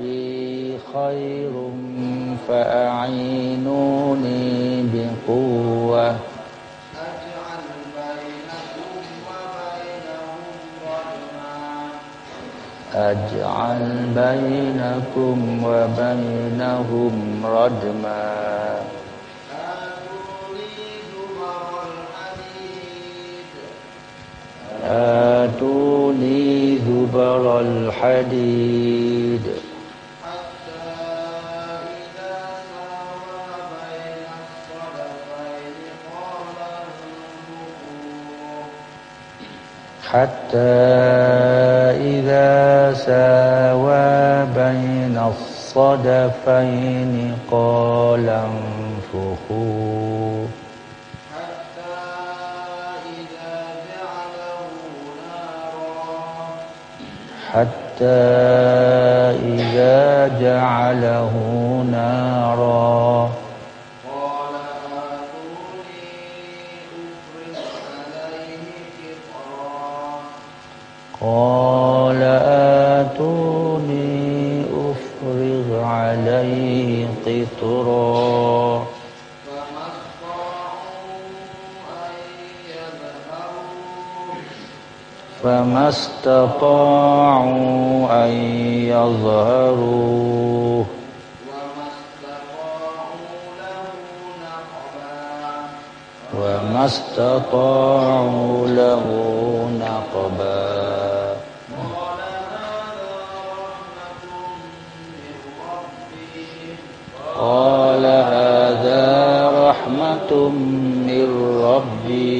ربي خير فأعينوني بقوة. أجعل بينكم وبينهم رجما. أجعل بينكم وبينهم رجما آتوني زبر الحديد. حتى إذا ساوى بين الصدفين قال انفخوا. حتى إذا جعله نارا. قال أفرغ عليه قطرا. فما استطاعوا أن يظهروه. وما استطاعوا له قال هذا رحمة من ربي.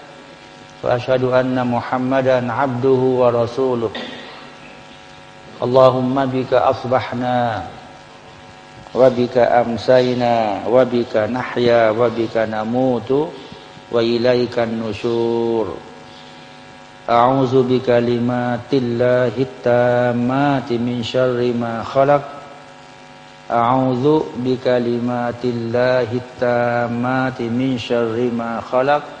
وأشهد أن محمدا عبده ورسوله. اللهم بك أصبحنا وبك أمسينا وبك نحيا وبك نموت وإليك النشور. أعوذ بكلمات الله التامات من شر ما خلق. أعوذ بكلمات الله التامات من شر ما خلق.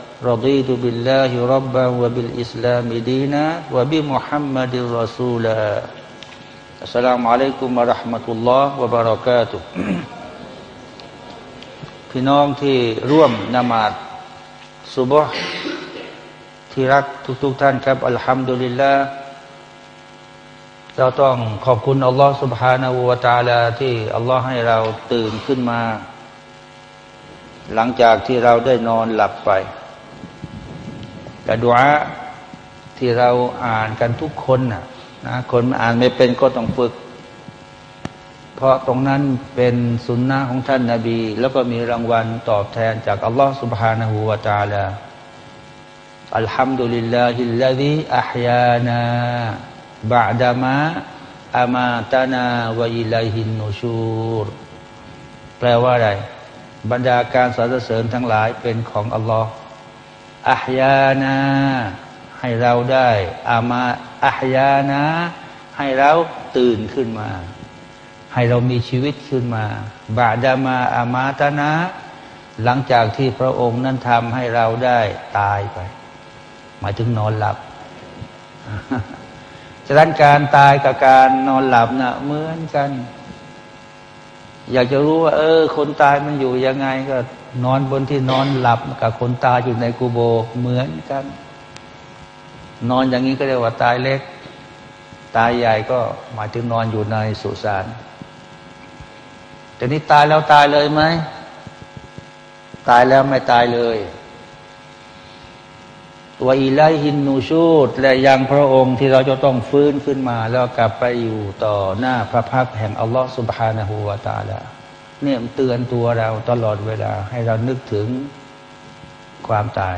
رضيت بالله ربا وبالإسلام دينا وبمحمد رسولا السلام عليكم ورحمة الله وبركاته พี่น้องที่ร่วมนมาดสุบฮ์ที่รักทุกๆทท่านครับอัลฮัมดุลิลลาห์เราต้องขอบคุณอัลลอฮ์ سبحانه และ تعالى ที่อัลลอฮ์ให้เราตื่นขึ้นมา หลังจากที่เราได้นอนหลับไป แต่ดุอาที่เราอ่านกันทุกคนนะนะคนอ่านไม่เป็นก็ต้องฝึก เพราะตรงนั้นเป็นสุนนะของท่านนาบี แล้วก็มีรางวัลตอบแทนจากอัลลอฮฺสุบฮานาหูวาจาลาอัลฮัมดุลิลลาฮิลลาฮิอัฮยานาบาดามะอามาตานาวอิลัยฮินนูชูรแปลว่าอะไร บรรดาการสรรเสริญทั้งหลายเป็นของอัลลอฮฺ อัพยานาให้เราได้อามาอัพยานาให้เราตื่นขึ้นมา ให้เรามีชีวิตขึ้นมา บาดามาอามาตนะ หลังจากที่พระองค์นั้นทำให้เราได้ตายไป หมายถึงนอนหลับฉะนั้นการตายกับการนอนหลับนะ่ะเหมือนกัน อยากจะรู้ว่า เออ คนตายมันอยู่ยังไงก็ นอนบนที่นอนหลับกับคนตายอยู่ในกูโบเหมือนกัน นอนอย่างนี้ก็เรียกว่าตายเล็ก ตายใหญ่ก็หมายถึงนอนอยู่ในสุสานแต่นี้ตายแล้วตายเลยไหมตายแล้วไม่ตายเลยว่าอิไลฮินนูชูดและยังพระองค์ที่เราจะต้องฟื้นขึ้นมา แล้วกลับไปอยู่ต่อหน้าพระพักแห่งอัลลอฮฺสุบฮานะฮูวาตาละ เนี่ยเตือนตัวเราตลอดเวลา ให้เรานึกถึงความตาย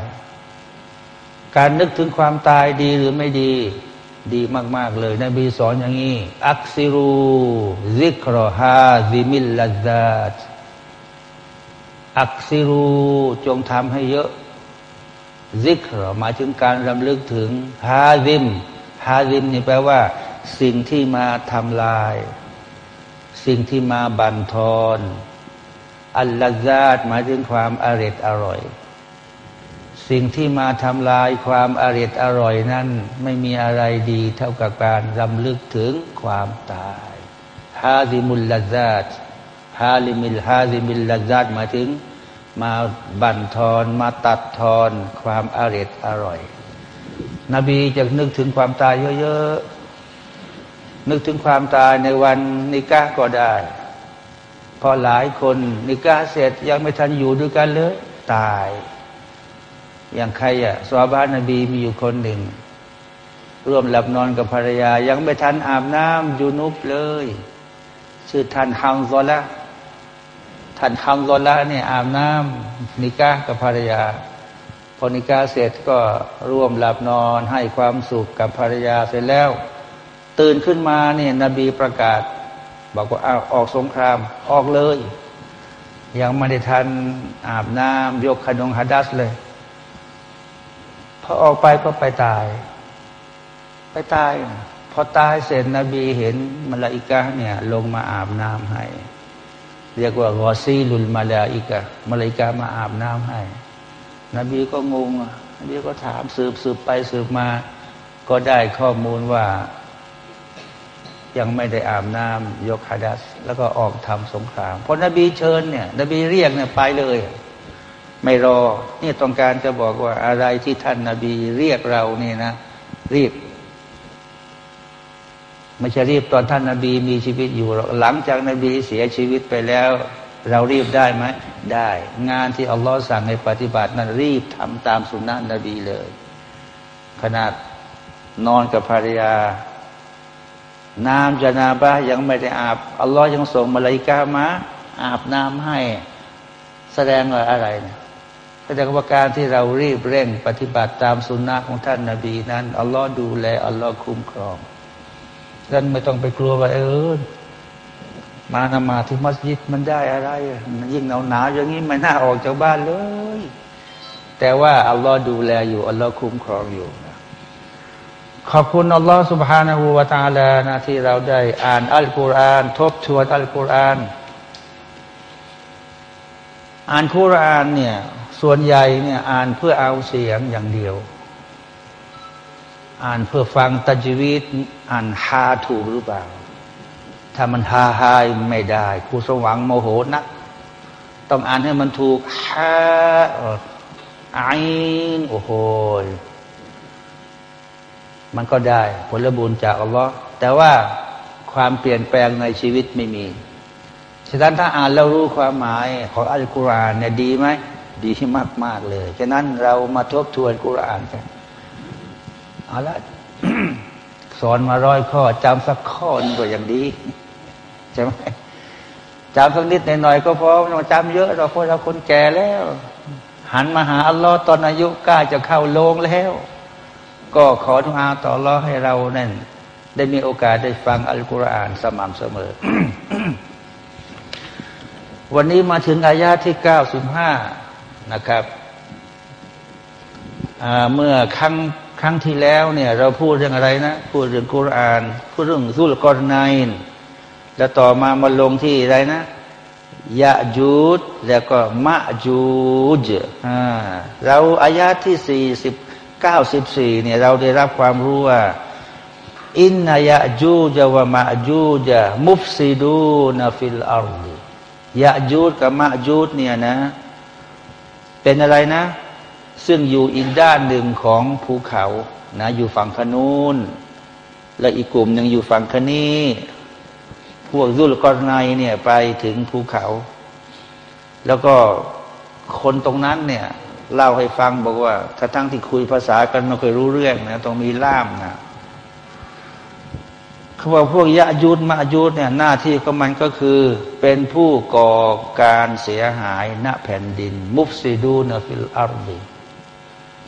การนึกถึงความตายดีหรือไม่ดี ดีมาก ๆ เลยนบีสอนอย่างนี้ อักซิรูซิกรอฮาซิมิลลาซาตอักซิรูจงทำให้เยอะซิกรหมายถึงการรำลึกถึงฮาซิมฮาซิมนี่แปลว่า สิ่งที่มาทำลาย สิ่งที่มาบันทอนอัลลาซาดหมายถึงความอร็ดอร่อย สิ่งที่มาทำลายความอร็ดอร่อยนั้น ไม่มีอะไรดีเท่ากับการรำลึกถึงความตายهاذم اللذات هاذم هاذم اللذاتหมายถึงมาบั่นทอนมาตัดทอนความเอร็ดอร่อย นบีจะนึกถึงความตายเยอะ นึกถึงความตายในวันนิกาก็ได้ พอหลายคนนิกาเสร็จยังไม่ทันอยู่ด้วยกันเลย ตาย อย่างใครอะซอฮาบะนบีมีอยู่คนหนึ่ง ร่วมหลับนอนกับภรรยา ยังไม่ทันอาบน้ำยูนุบเลย ชื่อท่านฮังซอละท่านทำรอละเนี่ยอาบน้ำนิกากับภรรยาพอนิกาเสร็จก็ร่วมหลับนอนให้ความสุขกับภรรยาเสร็จแล้ว ตื่นขึ้นมาเนี่ยนบีประกาศ บอกว่าอออกสงครามออกเลย ยังไม่ได้ทันอาบน้ำยกขนงฮัดัสเลยพอออกไปก็ไปตาย ไปตาย พอตายเสร็จนบีเห็นมลาอิกาเนี่ยลงมาอาบน้ำให้ เรียกว่ากอซีลุลมาลาอิกะมาลายกามาอาบน้ำให้ นบีก็งงนบีก็ถามสืบสืบไปสืบมา ก็ได้ข้อมูลว่า ยังไม่ได้อาบน้ำยกฮาดัส แล้วก็ออกทำสงครามพอนบีเชิญเนี่ยนบีเรียกเนี่ยไปเลย ไม่รอนี่ต้องการจะบอกว่าอะไรที่ท่านนาบีเรียกเรานี่นะ รีบไม่ใช่รีบตอนท่านนาบีมีชีวิตอยู่หลังจากนาบีเสียชีวิตไปแล้ว เรารีบได้ไหมได้ งานที่อัลลอฮ์สั่งให้ปฏิบัตินั้นรีบทำตามสุนนะนบีเลย ขนาดนอนกับภรรยา น้ำจนาบะยังไม่ได้อาบอัลลอฮ์ยังส่งมาลายกามาอาบน้ำให้ แสดงว่าอะไรนี่ยแสดงว่าการที่เรารีบเร่งปฏิบัติตามสุนนะของท่านนาบีนั้นอัลลอฮ์ดูแลอัลลอฮ์คุ้มครองท่านไม่ต้องไปกลัวว่าเออมานมาที่มัสยิดมันได้อะไร มันยิ่งหนาวหนาวอย่างนี้ไม่น่าออกจากบ้านเลย แต่ว่าอัลลอฮ์ดูแลอยู่อัลลอฮ์คุ้มครองอยู่ ขอบคุณอัลลอฮ์ سبحانه และ تعالى นะที่เราได้อ่านอัลกุรอาน ทบทวนอัลกุรอาน อ่านคุรานเนี่ย ส่วนใหญ่เนี่ย อ่านเพื่อเอาเสียงอย่างเดียวอ่านเพื่อฟังตัจวิตอ่านฮาถูกหรือเปล่า ถ้ามันฮาฮายไม่ได้ครูสว่างโมโหนัก ต้องอ่านให้มันถูกฮาไอโอ้โห มันก็ได้ผลบุญจากอัลลอฮ์แต่ว่าความเปลี่ยนแปลงในชีวิตไม่มี ฉะนั้นถ้าอ่านแล้วรู้ความหมายของอัลกุรอานเนี่ยดีไหม ดีมากมากเลย ฉะนั้นเรามาทบทวนกุรอานกันเอาละสอนมาร้อยข้อจำสักข้อนึงก็ยังดีใช่ไหมจำสักนิดหน่อยก็พอไม่ต้องจำเยอะเราเพราะเราคนแก่แล้ว หันมาหาอัลลอฮ์ตอนอายุกล้าจะเข้าโลงแล้ว ก็ขอทุกอาต่อรอให้เราเนี่ยได้มีโอกาสได้ฟังอัลกุรอานสม่ำเสมอ วันนี้มาถึงอายาที่เก้าสิบห้านะครับเมื่อครั้งครั้งที่แล้วเนี่ย เราพูดเรื่องอะไรนะ พูดเรื่องกุรอาน พูดเรื่องซุลกอรนายนแล้วต่อมามาลงที่อะไรนะยะจูดแล้วก็มะจูจเราอายาที่สี่สิบ เก้าสิบสี่เนี่ยเราได้รับความรู้ว่า إن يأجوج ومأجوج مفسدون في الأرضยะจูจกับมะจูจเนี่ยนะ เป็นอะไรนะ ซึ่งอยู่อีกด้านหนึ่งของภูเขานะอยู่ฝั่งคนนู้นและอีกกลุ่มหนึ่งอยู่ฝั่งคนี้พวกซุลก็อรนัยน์เนี่ยไปถึงภูเขา แล้วก็คนตรงนั้นเนี่ย เล่าให้ฟังบอกว่าถ้าทั้งที่คุยภาษากันไม่เคยรู้เรื่องนะต้องมีล่ามนะเขาบอกพวกยะจูจมะจูจเนี่ยหน้าที่ของมันก็คือ เป็นผู้ก่อการเสียหายณแผ่นดิน مفسدون في الأرض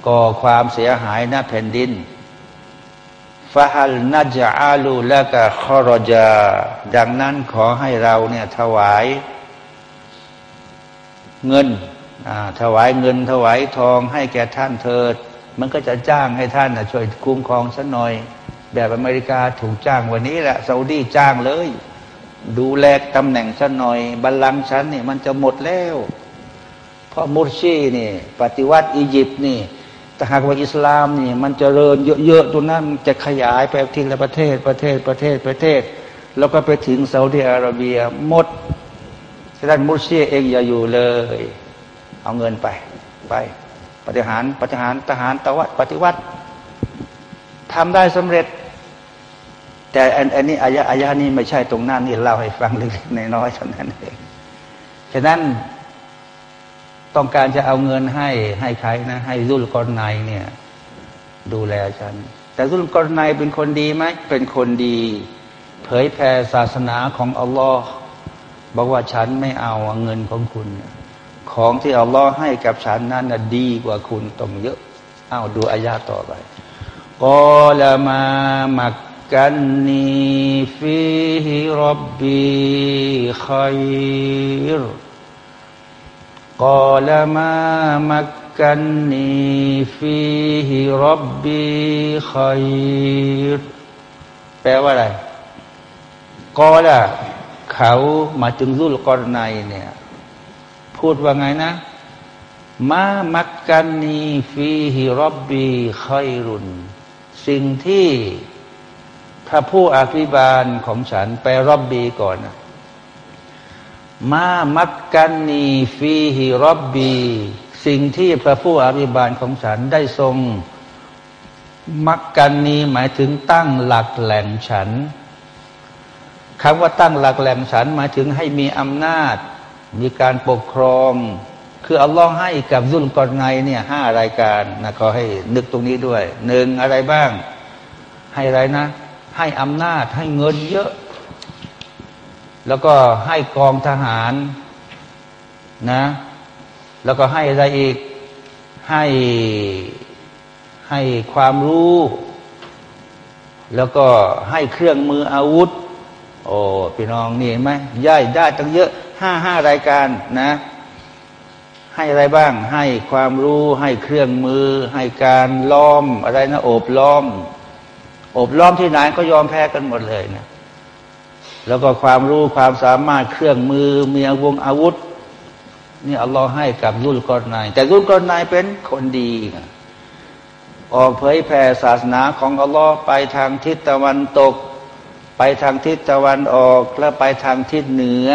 ก่อความเสียหายณแผ่นดินفهل نجعل لك خرجا ดังนั้นขอให้เราเนี่ยถวาย เงิน ถวายเงินถวายทองให้แก่ท่านเถิด มันก็จะจ้างให้ท่านช่วยคุ้มครองสักหน่อย แบบอเมริกาถูกจ้างวันนี้แหละซาอุดีจ้างเลย ดูแลตำแหน่งฉันหน่อยบัลลังก์ฉันนี่มันจะหมดแล้วเพราะมุรชีนี่ ปฏิวัติอียิปต์นี่แต่หากว่าอิสลามนี่ มันจเจริญเยอะๆตัวนั้นจะขยายไปทีละประเทศประเทศประเทศประเทศ แล้วก็ไปถึงซาอุดิอาระเบียหมดฉะนั้นมุสลิมเองอย่าอยู่เลย เอาเงินไป ไป ปฏิหารปฏิหารทหารตะวัดปฏิวัติทำได้สำเร็จ แต่อันนี้อายะอายะนี้ไม่ใช่ตรงนั้นนี่เล่าให้ฟังเล็กๆน้อยๆเท่านั้นเองฉะนั้นต้องการจะเอาเงินให้ให้ใครนะ ให้รุลกรนายเนี่ย ดูแลฉัน แต่รุลกรนายเป็นคนดีไหมเป็นคนดี เผยแผ่ศาสนาของอัลลอฮ์บอกว่าฉันไม่เอาเงินของคุณ ของที่อัลลอฮ์ให้กับฉันนั้นนะดีกว่าคุณตรงเยอะอ้าวดูอายาต่อไปกอลามามักกันนีฟิฮิรับบีขัยรกอลามามักกันนีฟิฮิรับบีขัยรแปลว่าอะไรกอละเขามาถึงรุ่นกอนในเนี่ย พูดว่าไงนะ มามักกันนีฟีฮิรับบีคอยรุน สิ่งที่ถ้าผู้อภิบาลของฉันไปรับบีก่อนนะมามักกันนีฟีฮิรับบีสิ่งที่พระผู้อภิบาลของฉันได้ทรง มักกันนีหมายถึงตั้งหลักแหล่งฉันคำว่าตั้งหลักแหล่งฉันหมายถึงให้มีอำนาจ มีการปกครอง คืออัลลอฮ์ให้กับรุ่นก่อนไงเนี่ยห้ารายการนะก็ให้นึกตรงนี้ด้วยหนึ่งอะไรบ้าง ให้อะไรนะ ให้อำนาจให้เงินเยอะ แล้วก็ให้กองทหารนะ แล้วก็ให้อะไรอีกให้ให้ความรู้ แล้วก็ให้เครื่องมืออาวุธ โอ้พี่น้องนี่เห็นไหมย่ายได้ตั้งเยอะ ห้าห้ารายการนะ ให้อะไรบ้าง ให้ความรู้ให้เครื่องมือ ให้การล้อมอะไรนะโอบล้อม อบล้อมที่ไหนก็ยอมแพ้กันหมดเลยนะแล้วก็ความรู้ความสามารถเครื่องมือมีอาวงอาวุธนี่อัลลอฮ์ให้กับรุ่นก่อนนายแต่รุ่นก่อนนายเป็นคนดีออกเผยแผ่ศาสนาของอัลลอฮ์ไปทางทิศตะวันตก ไปทางทิศตะวันออก แล้วไปทางทิศเหนือ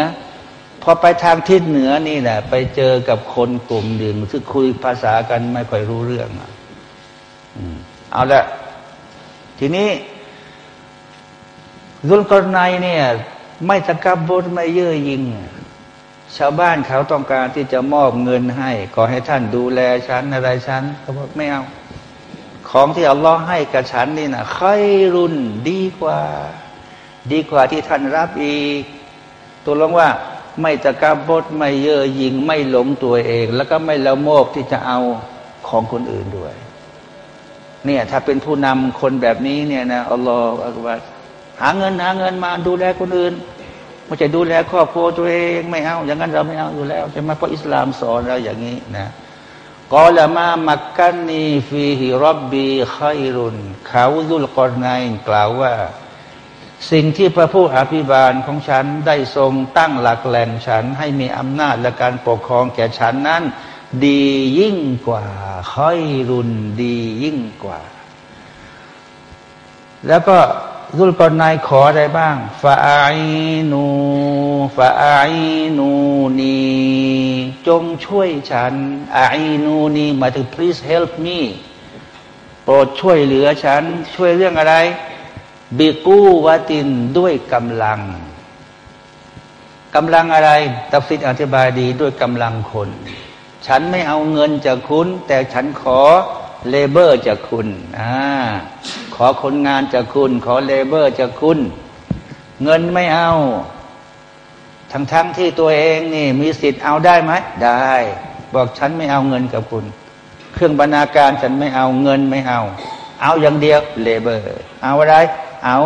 พอไปทางทิศเหนือนี่แหละ ไปเจอกับคนกลุ่มหนึ่งซึ่งคุยภาษากันไม่ค่อยรู้เรื่องอะเอาละทีนี้รุนกรนายเนี่ย ไม่ตะกับบุญไม่เย่อยิง ชาวบ้านเขาต้องการที่จะมอบเงินให้ขอให้ท่านดูแลฉันอะไรฉันเขาบอกไม่เอา ของที่อัลลอฮ์ให้กับฉันนี่นะค่อยรุนดีกว่า ดีกว่าที่ท่านรับอีกตัวลงว่า ไม่ตะกับบุญไม่เย่อยิงไม่หลงตัวเอง แล้วก็ไม่ละโมบที่จะเอาของคนอื่นด้วยเนี่ยถ้าเป็นผู้นำคนแบบนี้เนี่ยนะอัลลอฮฺอักบารหาเงินหาเงินมาดูแลคนอื่นไม่ใช่ดูแลครอบครัวตัวเองไม่เอา อย่างนั้นเราไม่เอาอยู่แล้วใช่ไหมเพราะอิสลามสอนเราอย่างนี้นะกอลามามักกันนีฟีฮิรับบีขัยรุนเขาดุลกอรนายกล่าวว่า สิ่งที่พระผู้อภิบาลของฉันได้ทรงตั้งหลักแหล่งฉันให้มีอำนาจและการปกครองแก่ฉันนั้น ดียิ่งกว่าค่อยรุนดียิ่งกว่า แล้วก็รุลกอนนายขออะไรบ้างฟาอินูฟาอินูนีจงช่วยฉันอินูนีหมายถึง please help me โปรดช่วยเหลือฉัน ช่วยเรื่องอะไร บิกูวาตินด้วยกำลังกำลังอะไร ตัฟซิดอธิบายดีด้วยกำลังคน ฉันไม่เอาเงินจากคุณ แต่ฉันขอเลเบอร์จากคุณอ่าขอคนงานจากคุณ ขอเลเบอร์จากคุณ เงินไม่เอา ทั้งทั้งที่ตัวเองนี่ มีสิทธิ์เอาได้ไหม ได้ บอกฉันไม่เอาเงินกับคุณ เครื่องบรรณาการฉันไม่เอาเงินไม่เอา เอาอย่างเดียวเลเบอร์ เอาอะไร เอา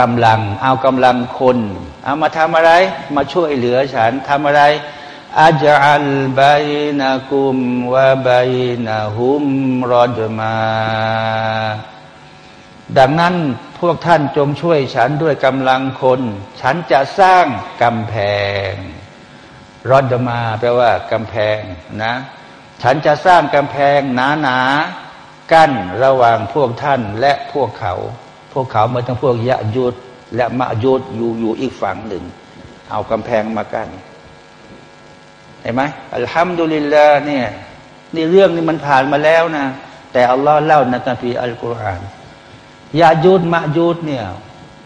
กำลัง เอากำลังคน เอามาทำอะไร มาช่วยเหลือฉันทำอะไรอัจอัลบัยนักุมวะบัยนะฮุมรอดมา ดังนั้นพวกท่านจงช่วยฉันด้วยกำลังคน ฉันจะสร้างกำแพงรอดมาแปลว่ากำแพงนะ ฉันจะสร้างกำแพงหนาหนา กั้นระหว่างพวกท่านและพวกเขา พวกเขาเมื่อทั้งพวกยะยุดและมะยุดอยู่อยู่อีกฝั่งหนึ่ง เอากำแพงมากั้นเห็นไหมอัลฮัมดุลิลลาเนี่ยนี่เรื่องนี้มันผ่านมาแล้วนะ แต่อัลลอฮ์เล่าในกัมภีร์อัลกุรอานยาจูดมะจูดเนี่ย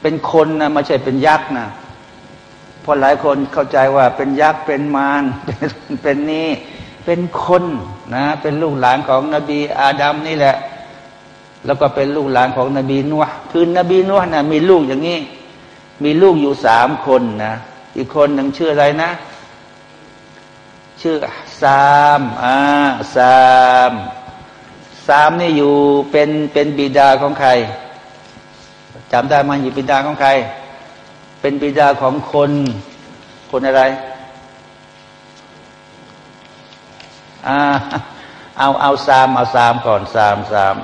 เป็นคนนะไม่ใช่เป็นยักษ์นะเพราะหลายคนเข้าใจว่าเป็นยักษ์เป็นมารเป็นเป็นนี่ เป็นคนนะเป็นลูกหลานของนบีอาดัมนี่แหละ แล้วก็เป็นลูกหลานของนบีนัวคือนบีนัวนะมีลูกอย่างนี้ มีลูกอยู่สามคนนะอีกคนหนึ่งชื่ออะไรนะ ชื่อซามอ่าซามซามนี่อยู่เป็นเป็นบิดาของใครจำได้ไหมอยู่บิดาของใคร เป็นบิดาของคนคนอะไรอ่า เอาเอาซามเอาซามก่อนซามซาม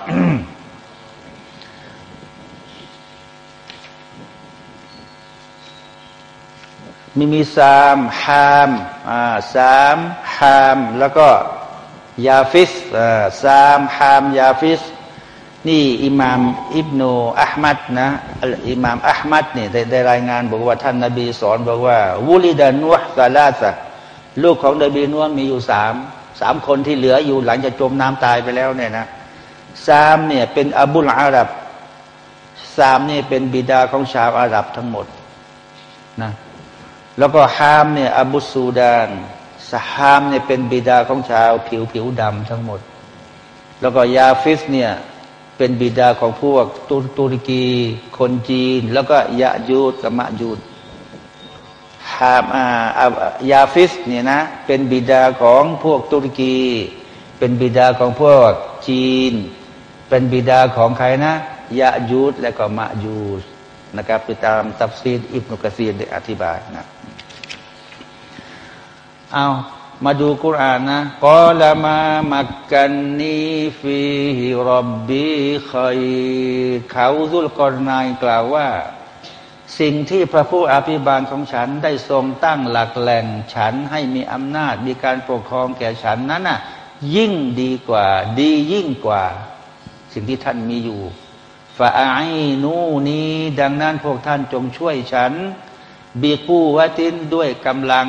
มีมีสามฮามอ่าสามฮามแล้วก็ยาฟิสอ่าสามฮามยาฟิสนี่อิหมามอิบนูอัลมัดนะอิหมามอัลมัดนี่ได้ได้รายงาน บอกว่าท่านนาบีสอนบอกว่าวุลิดานุฮ์ซาลาสะลูกของนบีนัวมีอยู่สาม สามคนที่เหลืออยู่หลังจากจมน้ำตายไปแล้วเนี่ยนะสามเนี่ยเป็นอบุลอาหรับสามนี่เป็นบิดาของชาวอาหรับทั้งหมดนะแล้วก็ฮามเนี่ยอบุสูดานสฮามเนี่ยเป็นบิดาของชาวผิวผิวดำทั้งหมด แล้วก็ยาฟิสเนี่ยเป็นบิดาของพวกตุรกีคนจีน แล้วก็ยะจูจกับมะจูจ ยาฟิสเนี่ยนะ เป็นบิดาของพวกตุรกี เป็นบิดาของพวกจีน เป็นบิดาของใครนะยะจูจและก็มะจูจนะครับไปตามตัฟซีรอิบนุกะซีรได้อธิบายนะเอามาดูกุรานนะกอลามามักกันนีฟีฮิรับบีคอยเขาซุลกรนายกล่าวว่า สิ่งที่พระผู้อภิบาลของฉันได้ทรงตั้งหลักแหล่งฉันให้มีอำนาจมีการปกครองแก่ฉันนั้นน่ะยิ่งดีกว่า ดียิ่งกว่า สิ่งที่ท่านมีอยู่ฝาไอนูนี้ดังนั้นพวกท่านจงช่วยฉัน บีกูวะตินด้วยกำลัง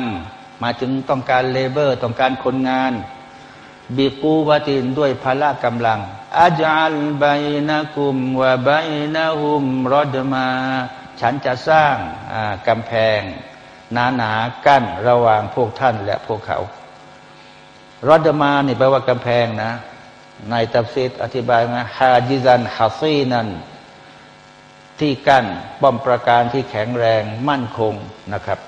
มาถึงต้องการ labor ต้องการคนงาน บีกูวาตินด้วยพละกำลังأجعل بينكم وبينهم ردما ฉันจะสร้างกำแพงหนาหนากั้นระหว่างพวกท่านและพวกเขาردما นี่แปลว่ากำแพงนะ ในตัฟซีรอธิบายนะحاجزا حصيناที่กั้นป้อมประการที่แข็งแรงมั่นคงนะครับ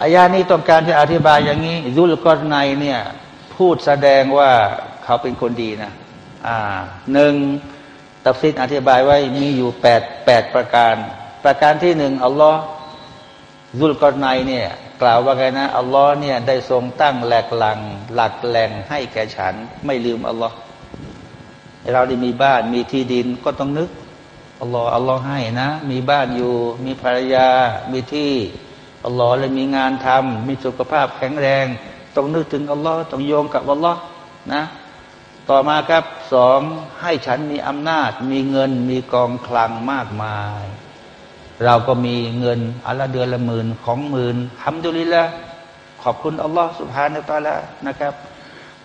อายานี้ต้องการจะอธิบายอย่างนี้ยุลกรในเนี่ย พูดแสดงว่าเขาเป็นคนดีนะ อ่าหนึ่ง ตัฟซิดอธิบายไว้มีอยู่แปดแปดประการ ประการที่หนึ่งอัลลอฮ์ซุลกรนายเนี่ยกล่าวว่าไงนะอัลลอฮ์เนี่ยได้ทรงตั้งแหลกหลังหลักแหล่งให้แก่ฉัน ไม่ลืมอัลลอฮ์เราได้มีบ้านมีที่ดินก็ต้องนึกอัลลอฮ์อัลลอฮ์ให้นะ มีบ้านอยู่ มีภรรยา มีที่อัลลอฮ์เลยมีงานทำมีสุขภาพแข็งแรง ต้องนึกถึงอัลลอฮ์ต้องโยงกับอัลลอฮ์นะ ต่อมาครับสองให้ฉันมีอำนาจ มีเงินมีกองคลังมากมาย เราก็มีเงินอัลละเดือนละหมื่นของหมื่นทำดุลิละขอบคุณอัลลอฮ์สุบฮานตาละนะครับ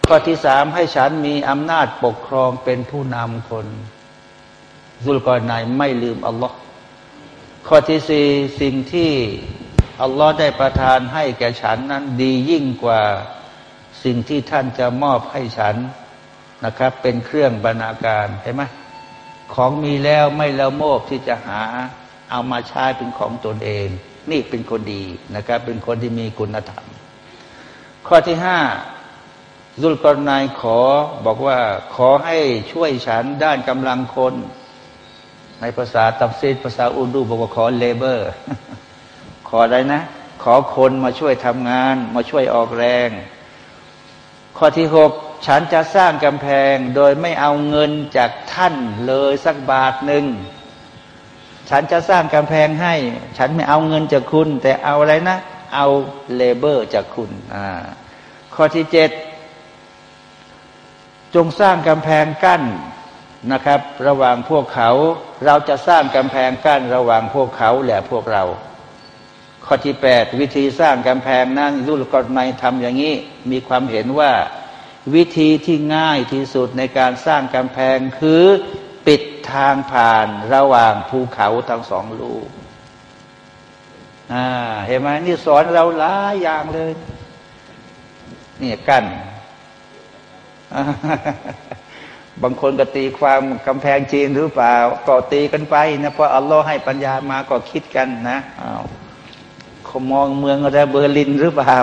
ข้อที่สามให้ฉันมีอำนาจปกครองเป็นผู้นำคนซุลกรนายไม่ลืมอัลลอฮ์ข้อที่สี่สิ่งที่อัลลอฮ์ได้ประทานให้แก่ฉันนั้นดียิ่งกว่าสิ่งที่ท่านจะมอบให้ฉัน นะครับ เป็นเครื่องบรรณาการเห็นไหมของมีแล้วไม่ละโมบที่จะหาเอามาใช้เป็นของตนเอง นี่เป็นคนดีนะครับ เป็นคนที่มีคุณธรรม ข้อที่ห้าซุลกรนายขอบอกว่า ขอให้ช่วยฉันด้านกำลังคน ในภาษาตับซีดภาษาอุดูบอกว่าขอเลเบอร์ ขออะไรนะ ขอคนมาช่วยทำงาน มาช่วยออกแรง ข้อที่หก ฉันจะสร้างกำแพงโดยไม่เอาเงินจากท่านเลยสักบาทหนึ่ง ฉันจะสร้างกำแพงให้ ฉันไม่เอาเงินจากคุณ แต่เอาอะไรนะ เอาเลเบอร์จากคุณอ่าข้อที่เจ็ดจงสร้างกำแพงกั้นนะครับ ระหว่างพวกเขา เราจะสร้างกำแพงกั้นระหว่างพวกเขาและพวกเรา ข้อที่แปดวิธีสร้างกำแพงนั้นรุ่นกฎหมายทำอย่างนี้ มีความเห็นว่า วิธีที่ง่ายที่สุดในการสร้างกำแพงคือปิดทางผ่านระหว่างภูเขาทั้งสองลูกเห็นไหมนี่สอนเราหลายอย่างเลยนี่กั้นบางคนก็ตีความกำแพงจีนหรือเปล่า ก็ตีกันไปนะเพราะอัลลอฮ์ให้ปัญญามาก็คิดกันนะอ้าวเขามองเมืองอะไรเบอร์ลินหรือเปล่า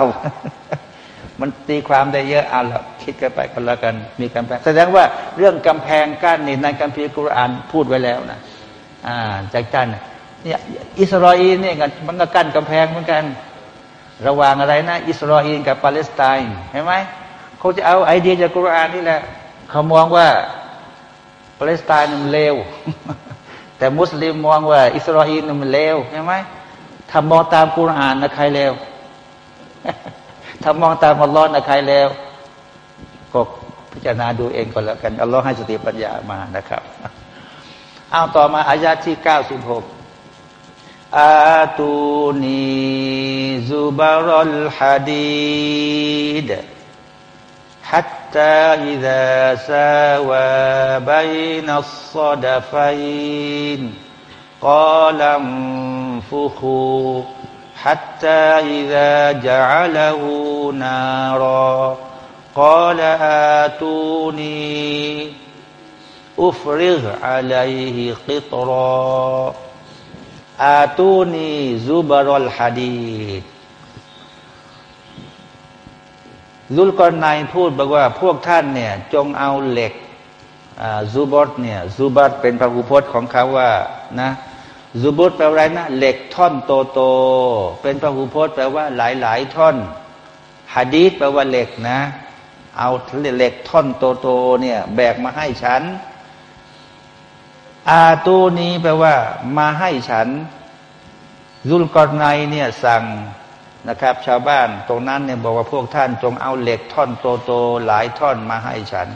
มันตีความได้เยอะเอาละ คิดกันไปก็แล้วกัน มีกำแพงแสดงว่าเรื่องกำแพงกั้นนี่ในคัมภีร์กุรอานพูดไว้แล้วนะอ่าจากกั้นเนี่ยอิสราเอลเนี่ยมันก็กั้นกำแพงเหมือนกัน ระหว่างอะไรนะ อิสราเอลกับปาเลสไตน์เห็นไหมเขาจะเอาไอเดียจากกุรอานนี่แหละเขามองว่าปาเลสไตน์มันเลวแต่มุสลิมมองว่า อิสราเอลมันเลวใช่ไหมถ้ามองตามกุรอานนะใครเลวถ้ามองตามอัลลอฮ์นะใครเลวก็พิจารณาดูเองก่อนแล้วกันอัลลอฮ์ให้สติปัญญามานะครับเอาต่อมาอายาที่เก้าสิบหกอาตูนีซูบารอลฮะดีด حتى إذا ساوى بين الصدفين قال انفخوا حتى إذا جعله نارا "قال آتونى أفرغ عليه قطرة آتونى زبرال هديد" ลฮะดีลุลกอนายพูดบอกว่าพวกท่านเนี่ย จงเอาเหล็กซูบอตเนี่ยซูบัตเป็นพระคูพจน์ของเขาว่านะซูบุตแปลว่าอะไรนะเหล็กท่อนโตโตเป็นพระคูพจน์แปลว่าหลายหลายท่อนฮะดีษแปลว่าเหล็กนะ เอาเหล็กท่อนโตโตเนี่ย แบกมาให้ฉัน อาตูนี้แปลว่า มาให้ฉันรุลกอนไนเนี่ยสั่งนะครับ ชาวบ้านตรงนั้นเนี่ยบอกว่าพวกท่านจงเอาเหล็กท่อนโตๆหลายท่อนมาให้ฉัน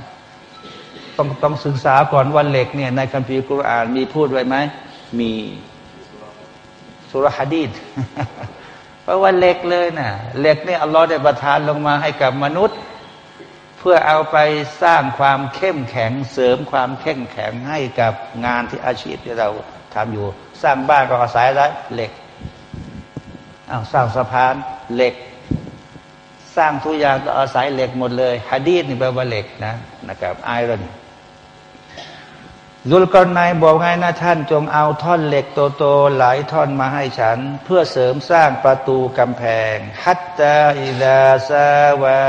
ต้องต้องศึกษาก่อนว่าเหล็กเนี่ยในคัมภีร์กุรอานมีพูดไว้ไหมมีสุรหดีดเพราะว่าเหล็กเลยนะเหล็กเนี่ยอัลลอฮ์ได้ประทานลงมาให้กับมนุษย์ เพื่อเอาไปสร้างความเข้มแข็งเสริมความเข้มแข็งให้กับงานที่อาชีพที่เราทำอยู่ สร้างบ้านก็อาศัยอะไรเหล็กอาสร้างสะพานเหล็ก สร้างทุกอย่างก็อาศัยเหล็กหมดเลยฮะดีดนี่แปลว่าเหล็กนะนะครับไอรอนดุลกรนายบอกไงนะท่านจงเอาท่อนเหล็กโตๆหลายท่อนมาให้ฉัน เพื่อเสริมสร้างประตูกำแพง ฮัตตาอิลาซาวา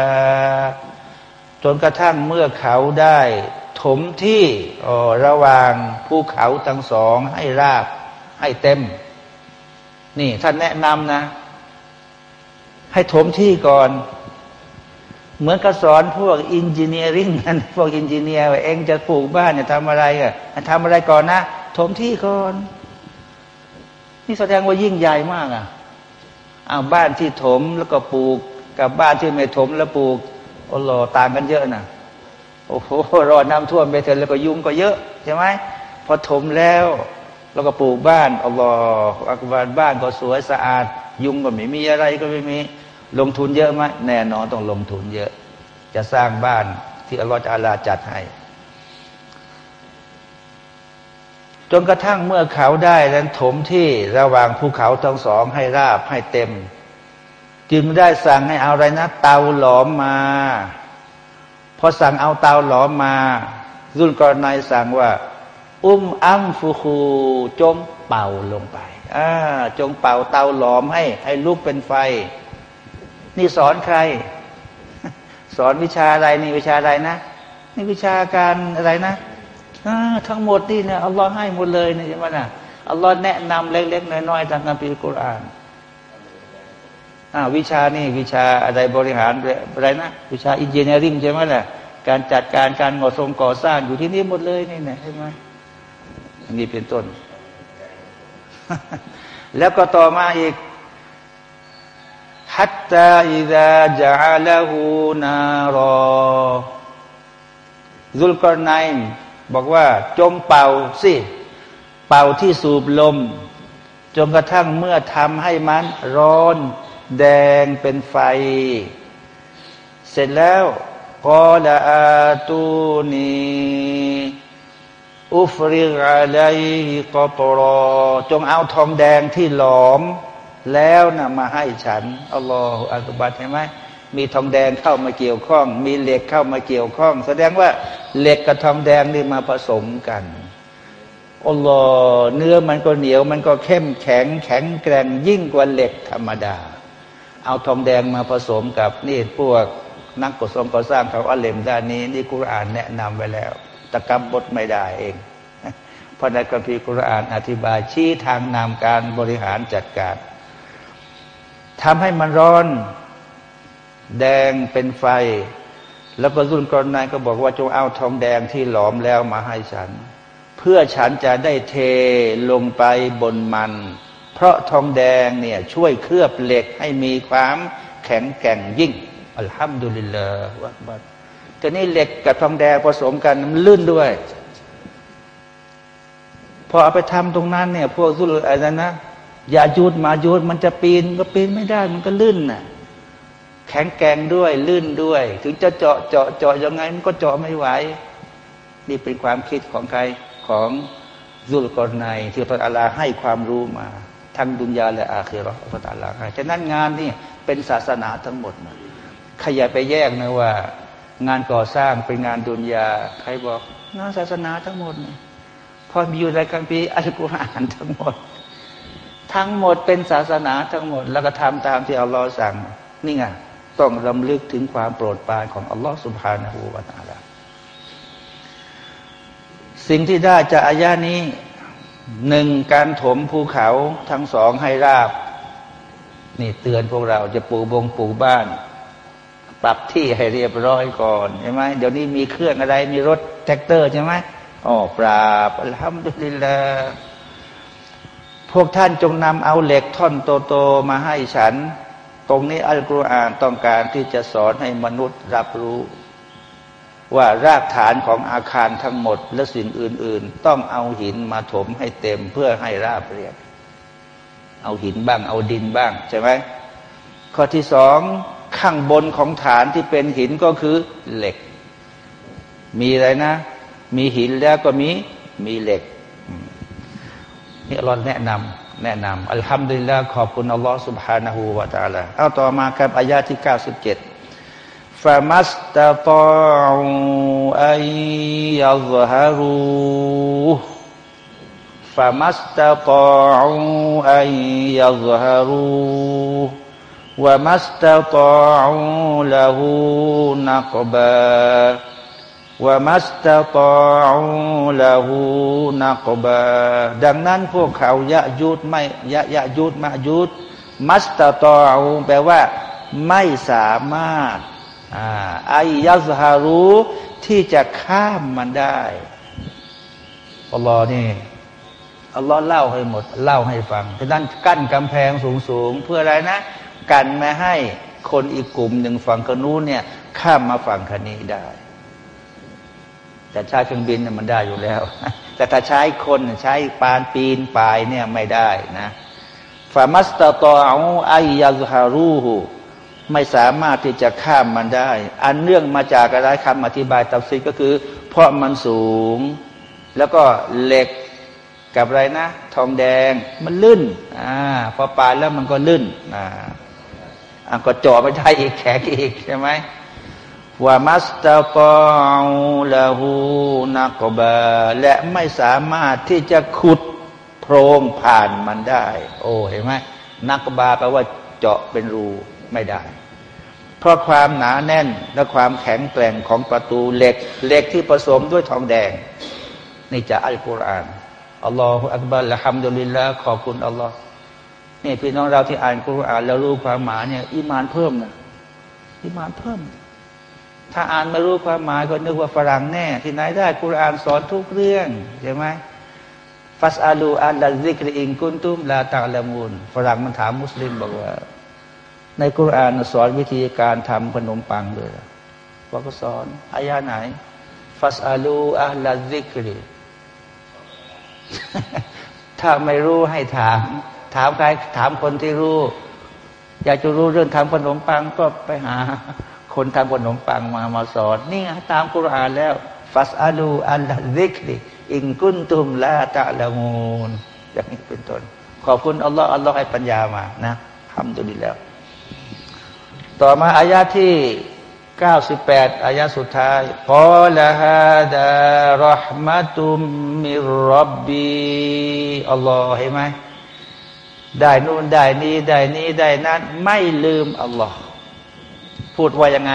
จนกระทั่งเมื่อเขาได้ถมที่ระหว่างภูเขาทั้งสองให้ราบให้เต็ม นี่ท่านแนะนำนะ ให้ถมที่ก่อน เหมือนกับสอนพวกอินจิเนียริงนั่นพวกอินจิเนียร์เองจะปลูกบ้านเนี่ยทำอะไรอะทำอะไรก่อนนะ ถมที่ก่อน นี่แสดงว่ายิ่งใหญ่มากอะเอาบ้านที่ถมแล้วก็ปลูก กับบ้านที่ไม่ถมแล้วปลูก โอ้โหต่างกันเยอะนะโอ้โหรอน้ำท่วมไปเถอะแล้วก็ยุงก็เยอะใช่ไหมพอถมแล้วแล้วก็ปลูกบ้านอัลลอฮฺอักบารบ้านก็สวยสะอาด ยุงก็ไม่มีอะไรก็ไม่มี ลงทุนเยอะไหมแน่นอนต้องลงทุนเยอะ จะสร้างบ้านที่อัลลอฮฺจะอาลาจัดให้ จนกระทั่งเมื่อเขาได้นั้นถมที่ระหว่างภูเขาทั้งสองให้ราบให้เต็ม จึงได้สั่งให้เอาอะไรนะเตาหลอมมาพอสั่งเอาเตาหลอมมารุ่นกรนายสั่งว่า อุ้มอัมฟูคูจงเป่าลงไปอ่าจงเป่าเตาหลอมให้ ให้ลุกเป็นไฟ นี่สอนใคร สอนวิชาอะไรนี่วิชาอะไรนะ นี่วิชาการอะไรนะทั้งหมดนี่เนี่ยอัลลอฮ์ให้หมดเลยนี่ใช่ไหมนะอัลลอฮ์แนะนำเล็กๆน้อยๆทางการพิกุรอาน วิชานี่วิชาอะไรบริหารอะไรนะ วิชาอินเจเนียริ่งใช่ไหมล่ะการจัดการการก่อทรงก่อสร้างอยู่ที่นี่หมดเลยนี่นะใช่ไหมนนี้เป็นต้น แล้วก็ต่อมาอีกฮัตตาอิดาจาลาหูนารอซุลกรนัยบอกว่า จงเป่าสิ เป่าที่สูบลม จนกระทั่งเมื่อทำให้มันร้อน แดงเป็นไฟ เสร็จแล้วกอลาอาตูนีอุฟริกาไลกอตรอจงเอาทองแดงที่หลอม แล้วนะมาให้ฉันอัลลอฮฺอัลบัตเห็นไหมมีทองแดงเข้ามาเกี่ยวข้อง มีเหล็กเข้ามาเกี่ยวข้อง แสดงว่าเหล็กกับทองแดงนี่มาผสมกันอัลลอฮ์เนื้อมันก็เหนียว มันก็เข้มแข็งแข็งแกร่งยิ่งกว่าเหล็กธรรมดา เอาทองแดงมาผสมกับนี่พวกนักก่อสร้างก่อสร้างเขาอัลเลมด้านนี้ นี่กุรอานแนะนำไว้แล้ว ตะกำบทไม่ได้เอง เพราะในคัมภีร์กุรอานอธิบายชี้ทางนำการบริหารจัดการทำให้มันร้อน แดงเป็นไฟ แล้วก็รุ่นกรนายก็บอกว่าจงเอาทองแดงที่หลอมแล้วมาให้ฉัน เพื่อฉันจะได้เทลงไปบนมัน ราะทองแดงเนี่ยช่วยเคลือบเหล็กให้มีความแข็งแกร่งยิ่ง อัลฮัมดุลิลลาห์วับัดแต่นี่เหล็กกับทองแดงผสมกันมันลื่นด้วย พอเอาไปทำตรงนั้นเนี่ย พวกสุลอะไรนะอย่าจูดมาจูดมันจะปีนก็ปีนไม่ได้มันก็ลื่นน่ะแข็งแกร่งด้วยลื่นด้วย ถึงจะเจาะเจาะเจาะยังไงมันก็เจาะไม่ไหวนี่เป็นความคิดของใครของซุลกรนายที่พระอัลลาให้ความรู้มา ทั้งดุนยาและอาคีรอพระตาลาให้ฉะนั้นงานนี่เป็นศาสนาทั้งหมดนะใครอย่าไปแยกนะว่า งานก่อสร้างเป็นงานดุนยาใครบอกงานศาสนาทั้งหมดนี่พอมีอยู่ในคัมภีร์อัลกุรอานทั้งหมด ทั้งหมดเป็นศาสนาทั้งหมด แล้วก็ทำตามที่อัลลอฮ์สั่ง นี่ไงต้องรำลึกถึงความโปรดปรานของอัลลอฮ์สุบฮานาหูวาตาลาสิ่งที่ได้จากอายานี้ หนึ่งการถมภูเขาทั้งสองให้ราบ นี่เตือนพวกเราจะปูบงปูบ้าน ปรับที่ให้เรียบร้อยก่อนใช่ไหมเดี๋ยวนี้มีเครื่องอะไรมีรถแทรกเตอร์ใช่ไหมอ๋อปราบالحمد للهพวกท่านจงนำเอาเหล็กท่อนโตๆมาให้ฉัน ตรงนี้อัลกุรอานต้องการที่จะสอนให้มนุษย์รับรู้ ว่ารากฐานของอาคารทั้งหมดและสิ่งอื่น ๆ ต้องเอาหินมาถมให้เต็มเพื่อให้ราบเรียบเอาหินบ้างเอาดินบ้างใช่ไหมข้อที่สองข้างบนของฐานที่เป็นหินก็คือเหล็ก มีอะไรนะ มีหินแล้วก็มีมีเหล็กนี่เราแนะนำแนะนำอัลฮัมดุลิลละขอบคุณอัลลอฮฺสุบฮานาหูวาตาลาเอาต่อมาครับอายาที่เก้าสิบเจ็ด فما استطاعوا أن يظهروه فما استطاعوا أن يظهروه وما استطاعوا له نقبا ว่ามัสตาตอลาหูนักบาดังนั้นพวกเขายะยุดไม่ยะยะยุดมายุดมัสตาตอแปลว่า ไม่สามารถ อายยัซฮารูที่จะข้ามมันได้อัลลอฮ์นี่อัลลอฮ์เล่าให้หมด เล่าให้ฟังดังนั้นกั้นกำแพงสูงๆ เพื่ออะไรนะ กันไม่ให้คนอีกกลุ่มหนึ่งฝั่งคนนู้นเนี่ยข้ามมาฝั่งคนี้ได้ แต่ใช้เครื่องบินเนี่ยมันได้อยู่แล้ว แต่ถ้าใช้คนใช้ปานปีนปลายเนี่ยไม่ได้นะฟามัสตตอเอาไอยาซฮารูหู ไม่สามารถที่จะข้ามมันได้ อันเนื่องมาจากอะไรคำอธิบายตับซีก็คือ เพราะมันสูง แล้วก็เหล็กกับอะไรนะ ทองแดงมันลื่นอ่าพอปลายแล้วมันก็ลื่นอ่าอ่าก็จ่อไม่ได้อีกแขกอีกใช่ไหมว่ามัสตาปอละหูนักบะและไม่สามารถที่จะขุดโพรงผ่านมันได้ โอ้เห็นไหมนักบาแปลว่าเจาะเป็นรู ไม่ได้ เพราะความหนาแน่นและความแข็งแกร่งของประตูเหล็กเหล็กที่ผสมด้วยทองแดง นี่จะอัลกุรอานอัลลอฮฺอักบัลละฮัมดุลิลละขอบคุณอัลลอฮ์นี่พี่น้องเราที่อ่านกุรอานแล้วรู้ความหมายเนี่ยอิมานเพิ่มนะอิมานเพิ่ม ถ้าอ่านไม่รู้ความหมายก็นึกว่าฝรั่งแน่ ที่ไหนได้กุรอานสอนทุกเรื่องใช่ไหมฟัสอาลูอัลลาซิกรอิงกุนตุมลาตาลามูนฝรั่งมันถามมุสลิมบอกว่า ในกุรานสอนวิธีการทำขนมปังเลยว่าก็สอนอายาไหนฟัสอาลูอัลลาซิกรีถ้าไม่รู้ให้ถาม ถามใครถามคนที่รู้ อยากจะรู้เรื่องทำขนมปังก็ไปหา คนทำขนมปังมามาสอนนี่ตามกุรานแล้วฟัสอาลูอัลลาซิกรีอิงกุนตุมลาตะละมูนอย่างนี้เป็นต้นขอบคุณอัลลอฮ์อัลลอฮ์ให้ปัญญามานะทำตัวนี้แล้ว ต่อมาอายาที่เก้าสิบแปดอายาสุดท้ายกอลฮาดารหมะตุมมิรับบีอัลลอฮ์เห็นไหมได้นู่นได้นี้ได้นี้ได้นั้น ไม่ลืมอัลลอฮ์พูดว่ายังไง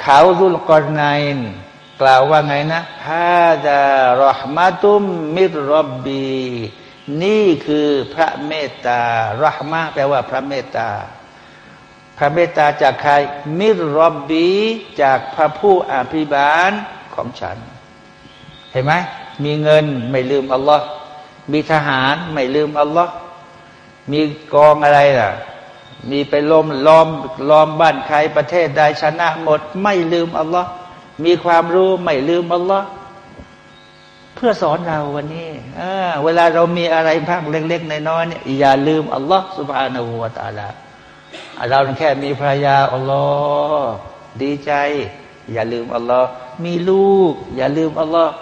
เขาดุลกอรนายกล่าวว่าไงนะฮาดารหมะตุมมิรับบีนี่คือพระเมตตารหมะแปลว่าพระเมตตา พระเมตตาจากใคร มิรอบบีจากพระผู้อภิบาลของฉัน เห็นไหมมีเงินไม่ลืมอัลลอฮ์มีทหารไม่ลืมอัลลอฮ์มีกองอะไรล่ะ มีไปล้มล้อมล้อมบ้านใครประเทศใดชนะหมด ไม่ลืมอัลลอฮ์มีความรู้ไม่ลืมอัลลอฮ์เพื่อสอนเราวันนี้เวลาเรามีอะไรพักเล็ก ๆ น้อยๆเนี่ยอย่าลืมอัลลอฮ์สุบฮานาหูวาตาลา เราแค่มีภรรยาอัลลอฮ์ดีใจ อย่าลืมอัลลอฮ์มีลูก อย่าลืมอัลลอฮ์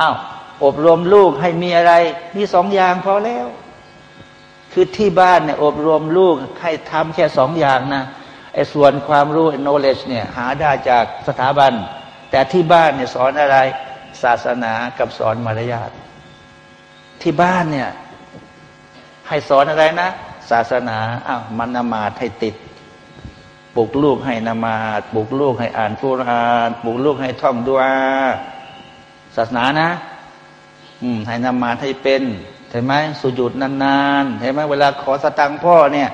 อ้าวอบรมลูกให้มีอะไร มีสองอย่างพอแล้ว คือที่บ้านเนี่ยอบรมลูกให้ทำแค่สองอย่างนะไอ้ส่วนความรู้ knowledge เนี่ยหาได้จากสถาบัน แต่ที่บ้านเนี่ยสอนอะไร ศาสนากับสอนมารยาทที่บ้านเนี่ย ให้สอนอะไรนะ ศาสนาอ้าวมันนมาดให้ติดปลุกลูกให้นมาดปลุกลูกให้อ่านฟุรานปลุกลูกให้ท่องดุอาศาสนานะ อืมให้นมาดให้เป็นเห็นไหมสุญุดนานๆเห็นไหมเวลาขอสตังพ่อเนี่ย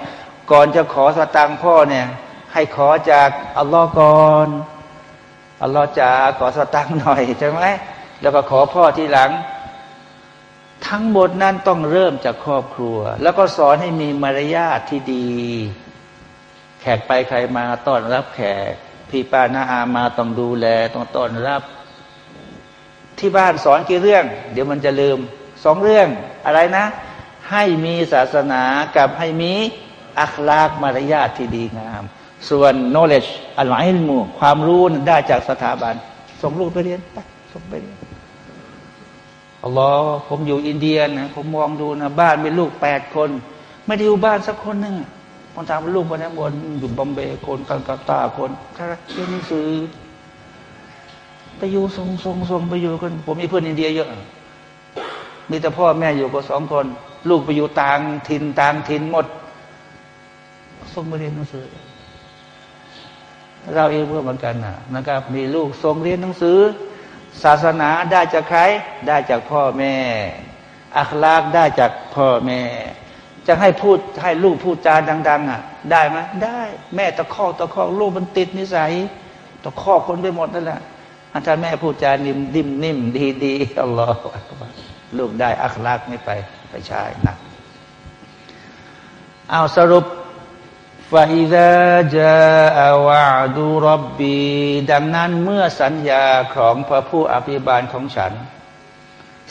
ก่อนจะขอสตังพ่อเนี่ย ให้ขอจากอัลลอฮ์ก่อนอัลลอฮ์จะขอสตังหน่อยใช่ไหมแล้วก็ขอพ่อทีหลัง ทั้งหมดนั้นต้องเริ่มจากครอบครัว แล้วก็สอนให้มีมารยาทที่ดี แขกไปใครมาต้อนรับแขก พี่ป้าน้าอามาต้องดูแลต้องต้อนรับ ที่บ้านสอนกี่เรื่อง เดี๋ยวมันจะลืมสองเรื่องอะไรนะ ให้มีศาสนากับให้มีอัคลากมารยาทที่ดีงาม ส่วน knowledge อัลลอฮิลมูความรู้ได้จากสถาบันส่งลูกไปเรียนไปส่งไปเรียน อัลลอฮ์ผมอยู่อินเดียนะผมมองดูนะบ้านมีลูกแปดคน ไม่ได้อยู่บ้านสักคนหนึ่งผมถามลูกคนนั้นบนอยู่บอมเบย์คนกัลกัตตาคนคาราเรียนหนังสือไปอยู่ทรงทรงทรงไปอยู่กันผมมีเพื่อนอินเดียเยอะ มีแต่พ่อแม่อยู่ก็สองคน ลูกไปอยู่ต่างถิ่นต่างถิ่นหมดส่งไปเรียนหนังสือ เราเองเพื่อเหมือนกันนะนะครับ มีลูกส่งเรียนหนังสือ ศาสนาได้จากใคร ได้จากพ่อแม่ อัคลากได้จากพ่อแม่ จะให้พูดให้ลูกพูดจาดัง ๆ อะ ได้ไหมได้ แม่ตะคอกตะคอกลูกมันติดนิสัยตะคอกคนไปหมดนั่นแหละถ้ารย์แม่พูดจานิ่มดิ่มนิ่มดีดีอัลลอฮฺลูกได้อัคลากไม่ไปไปใช้นะเอาสรุป ฟาอิดะจาอาวาดูรับบี ดังนั้นเมื่อสัญญาของพระผู้อภิบาลของฉัน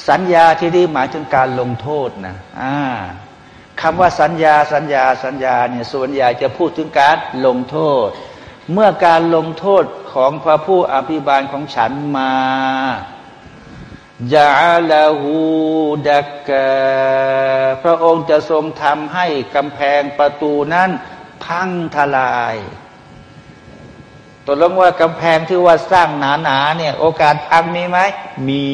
สัญญาที่นี้หมายถึงการลงโทษนะอ่าคำว่าสัญญาสัญญาสัญญาเนี่ยส่วนใหญ่จะพูดถึงการลงโทษ เมื่อการลงโทษของพระผู้อภิบาลของฉันมาจาลาหูดักกพระองค์จะทรงทำให้กำแพงประตูนั้น พังทลายตกลงว่ากำแพงที่ว่าสร้างหนาๆนาเนี่ย โอกาสพังมีไหม มี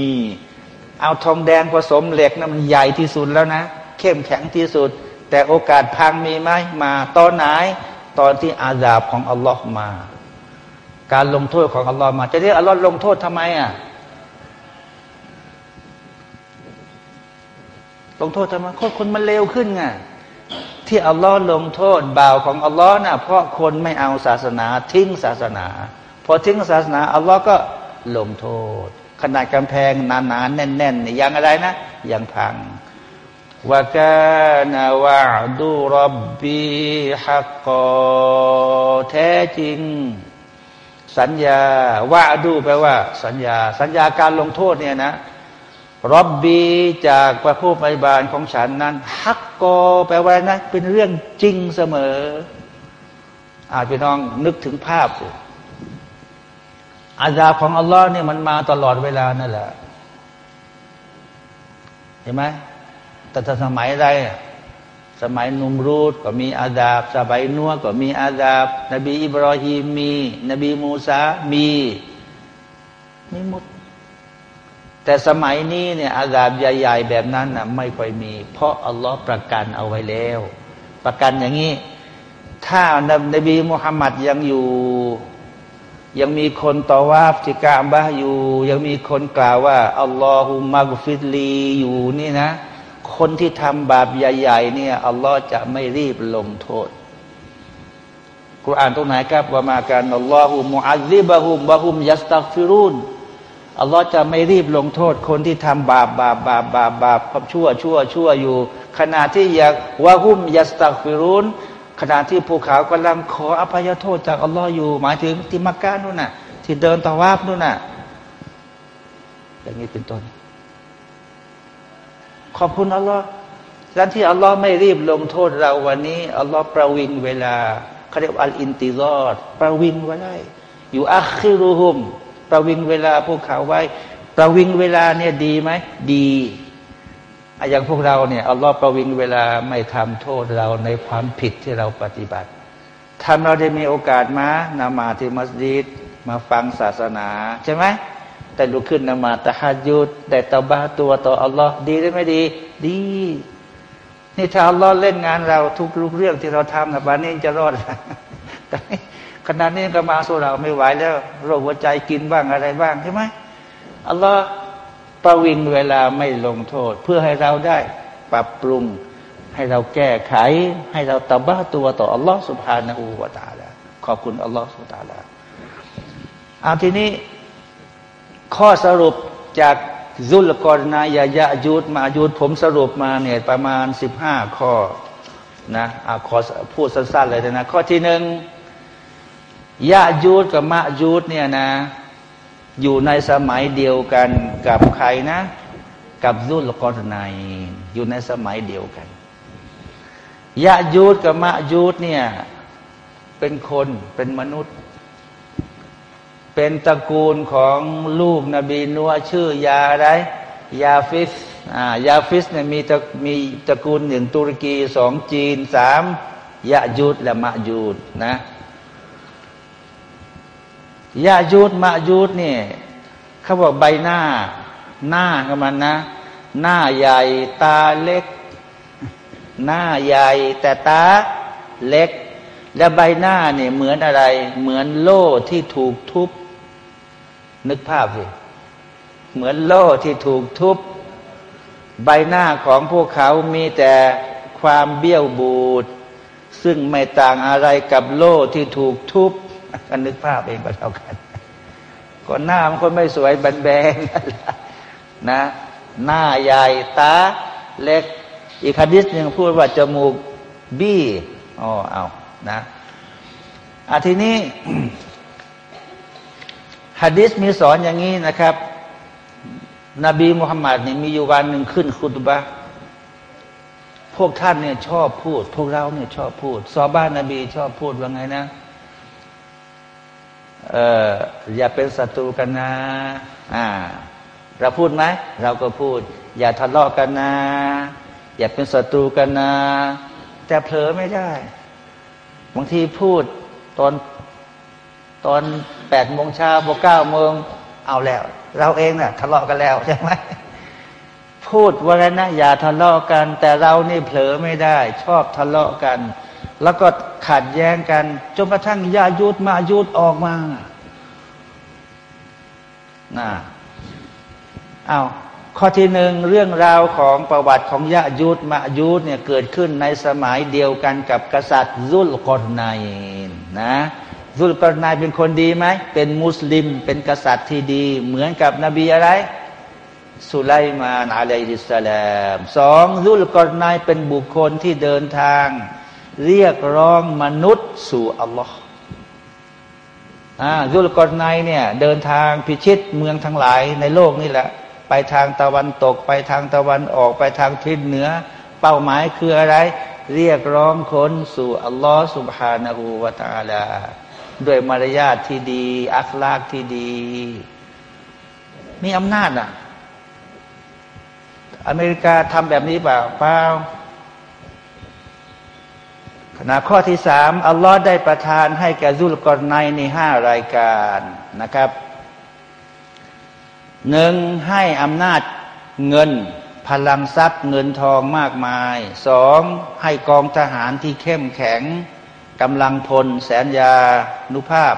เอาทองแดงผสมเหล็กนะั้นมันใหญ่ที่สุดแล้วนะ เข้มแข็งที่สุด แต่โอกาสพังมีไหมมาตอนไหน ตอนที่อาญาบของอัลลอฮ์มา การลงโทษของอัลลอฮ์มา จะเรียกอัลลอฮ์ลงโทษทำไมอะลงโทษทำไมคนคนมันเลวขึ้นไง ที่อัลลอฮ์ลงโทษบ่าวของอัลลอฮ์นะ่ะเพราะคนไม่เอาศาสนา ทิ้งศาสนา พอทิ้งศาสนาอัลลอฮ์ก็ลงโทษ ขนาดกำแพงหนาๆแน่นๆนี่ยังอะไรนะ ยังพังวกานาวะดูรับบีฮักกอแท้จริง สัญญาวะดูแปลว่า สัญญา สัญญาการลงโทษเนี่ยนะ รบบีจากพระผู้ไพบาลของฉันนั้น ฮักกอแปลว่านะเป็นเรื่องจริงเสมอ อาจไปน้องนึกถึงภาพอาญาของอัลลอฮ์เนี่ยมันมาตลอดเวลานั่นแหละเห็นไหมแต่ถ้าสมัยใดสมัยนุมรูดก็มีอาดาบสมัยนัวก็มีอาดาบ นบีอิบรอฮีมมี นบีมูซามีมีหมด แต่สมัยนี้เนี่ยอาซาบใหญ่ ๆ แบบนั้นนะไม่ค่อยมี เพราะอัลลอฮ์ประกันเอาไว้แล้ว ประกันอย่างนี้ ถ้านบีมุฮัมมัดยังอยู่ ยังมีคนต่อว่าจิกามบะอยู่ ยังมีคนกล่าวว่าอัลลอฮุมักฟิดลีอยู่นี่นะ คนที่ทำบาปใหญ่ ๆ เนี่ยอัลลอฮ์จะไม่รีบลงโทษกุรอานตรงไหนครับว่ามาการอัลลอฮุมุอัลลิบะฮุมบะฮุมยัสตักฟิรุน อัลลอฮ์จะไม่รีบลงโทษคนที่ทำบาปบาปบาปบาปบาปความชั่วชั่วชั่วอยู่ ขณะที่อยากวะหุมยัสตักฟิรุนขณะที่ภูเขากำลังขออภัยโทษจากอัลลอฮ์อยู่ หมายถึงที่มักกะนู่นน่ะ ที่เดินตะวาบนู่นน่ะ อย่างนี้เป็นต้น ขอบคุณอัลลอฮ์ดังที่อัลลอฮ์ไม่รีบลงโทษเราวันนี้อัลลอฮ์ประวิงเวลาเขาเรียกอัลอินติรอดประวิงไว้ได้อยู่อัคคิรุฮุม ประวิงเวลาพวกเขาไว้ ประวิงเวลาเนี่ยดีไหมดีอย่างพวกเราเนี่ยอัลลอฮ์ประวิงเวลาไม่ทำโทษเราในความผิดที่เราปฏิบัติทำเราได้มีโอกาสมานามาที่มัสยิดมาฟังศาสนาใช่ไหมแต่ลุกขึ้นนมาตะฮัดยุดแต่ตบาตัวต่ออัลลอฮ์ดีหรือไม่ดี ดีนี่ถ้าอัลลอฮ์เล่นงานเราทุกเรื่องที่เราทำนะบ้านนี้จะรอดแต่ ขณะนี้ก็มาสู้เราไม่ไหวแล้ว โรคหัวใจกินบ้างอะไรบ้างใช่ไหมอัลลอฮ์ประวิงเวลาไม่ลงโทษ เพื่อให้เราได้ปรับปรุง ให้เราแก้ไข ให้เราตบ้าตัวต่ออัลลอฮ์สุบฮานาอูวาตาละขอบคุณอัลลอฮ์สุบตาละเอาทีนี้ข้อสรุปจากซุลกรนายายะยุดมายุดผมสรุปมาเนี่ยประมาณสิบห้าข้อนะอะขอพูดสั้นๆเลยนะ ข้อที่หนึ่ง ยะยูดกับมะยูดเนี่ยนะ อยู่ในสมัยเดียวกันกับใครนะ กับซุลกอรนายอยู่ในสมัยเดียวกันยะยูดกับมะยูดเนี่ย เป็นคนเป็นมนุษย์ เป็นตระกูลของลูกนบีนัวชื่อยาอะไร ยาฟิสอ่ายาฟิสเนี่ยมีตระมีตระกูลหนึ่งตุรกีสองจีนสามยะจูจและมะจูจนะ ยะจูจมะจูจเนี่ยเขาบอกใบหน้า หน้าของมันนะ หน้าใหญ่ตาเล็ก หน้าใหญ่แต่ตาเล็ก และใบหน้าเนี่ยเหมือนอะไร เหมือนโล่ที่ถูกทุบ นึกภาพสิเหมือนโล่ที่ถูกทุบ ใบหน้าของพวกเขามีแต่ความเบี้ยวบูดซึ่งไม่ต่างอะไรกับโล่ที่ถูกทุบ กันนึกภาพเองก็เท่ากันก็หน้ามันคนไม่สวยแบนๆนะ หน้าใหญ่ตาเล็ก อีกคดิษหนึ่งพูดว่าจมูกบี้อ๋อเอานะอาทีนี้ฮะดิษมีสอนอย่างนี้นะครับ นบีมุฮัมมัดเนี่ยมีอยู่วันหนึ่งขึ้นคุตบะพวกท่านเนี่ยชอบพูด พวกเราเนี่ยชอบพูดซอบ้านนบีชอบพูดว่าไงนะ เอออย่าเป็นศัตรูกันนะ อ่า เราพูดไหม เราก็พูด อย่าทะเลาะกันนะ อย่าเป็นศัตรูกันนะ แต่เผลอไม่ได้ บางทีพูดตอนตอนแปดโมงเช้าพอเก้าโมงเอาแล้ว เราเองเนะ่ยทะเลาะกันแล้วใช่ไหมพูดว่าอะไรนะอย่าทะเลาะกัน แต่เรานี่เผลอไม่ได้ ชอบทะเลาะกัน แล้วก็ขัดแย้งกันจนกระทั่งยายุดมายุดออกมาน่ะเอาข้อที่หนึ่งเรื่องราวของประวัติของยะยุดมายุดเนี่ยเกิดขึ้นในสมัยเดียวกันกับกษัตริย์ซุลกรนายนะซุลกรนายเป็นคนดีไหมเป็นมุสลิม เป็นกษัตริย์ที่ดี เหมือนกับนบีอะไรสุไลมานอะลัยฮิสสลามสองซุลกรนายเป็นบุคคลที่เดินทาง เรียกร้องมนุษย์สู่อัลลอฮ์อ่ายุลกรไนเนี่ย เดินทางพิชิตเมืองทั้งหลายในโลกนี่แหละ ไปทางตะวันตก ไปทางตะวันออกไปทางทิศเหนือ เป้าหมายคืออะไร เรียกร้องคนสู่อัลลอฮ์สุบฮานาหูวาตาลาด้วยมารยาทที่ดี อัคลากที่ดี มีอำนาจอะ อเมริกาทำแบบนี้เปล่าเปล่า ขณะข้อที่สามอัลลอฮ์ได้ประทานให้แก่ซุลกรไนในห้ารายการนะครับหนึ่งให้อำนาจเงิน พลังทรัพย์เงินทองมากมายสองให้กองทหารที่เข้มแข็งกำลังพล แสนยานุภาพ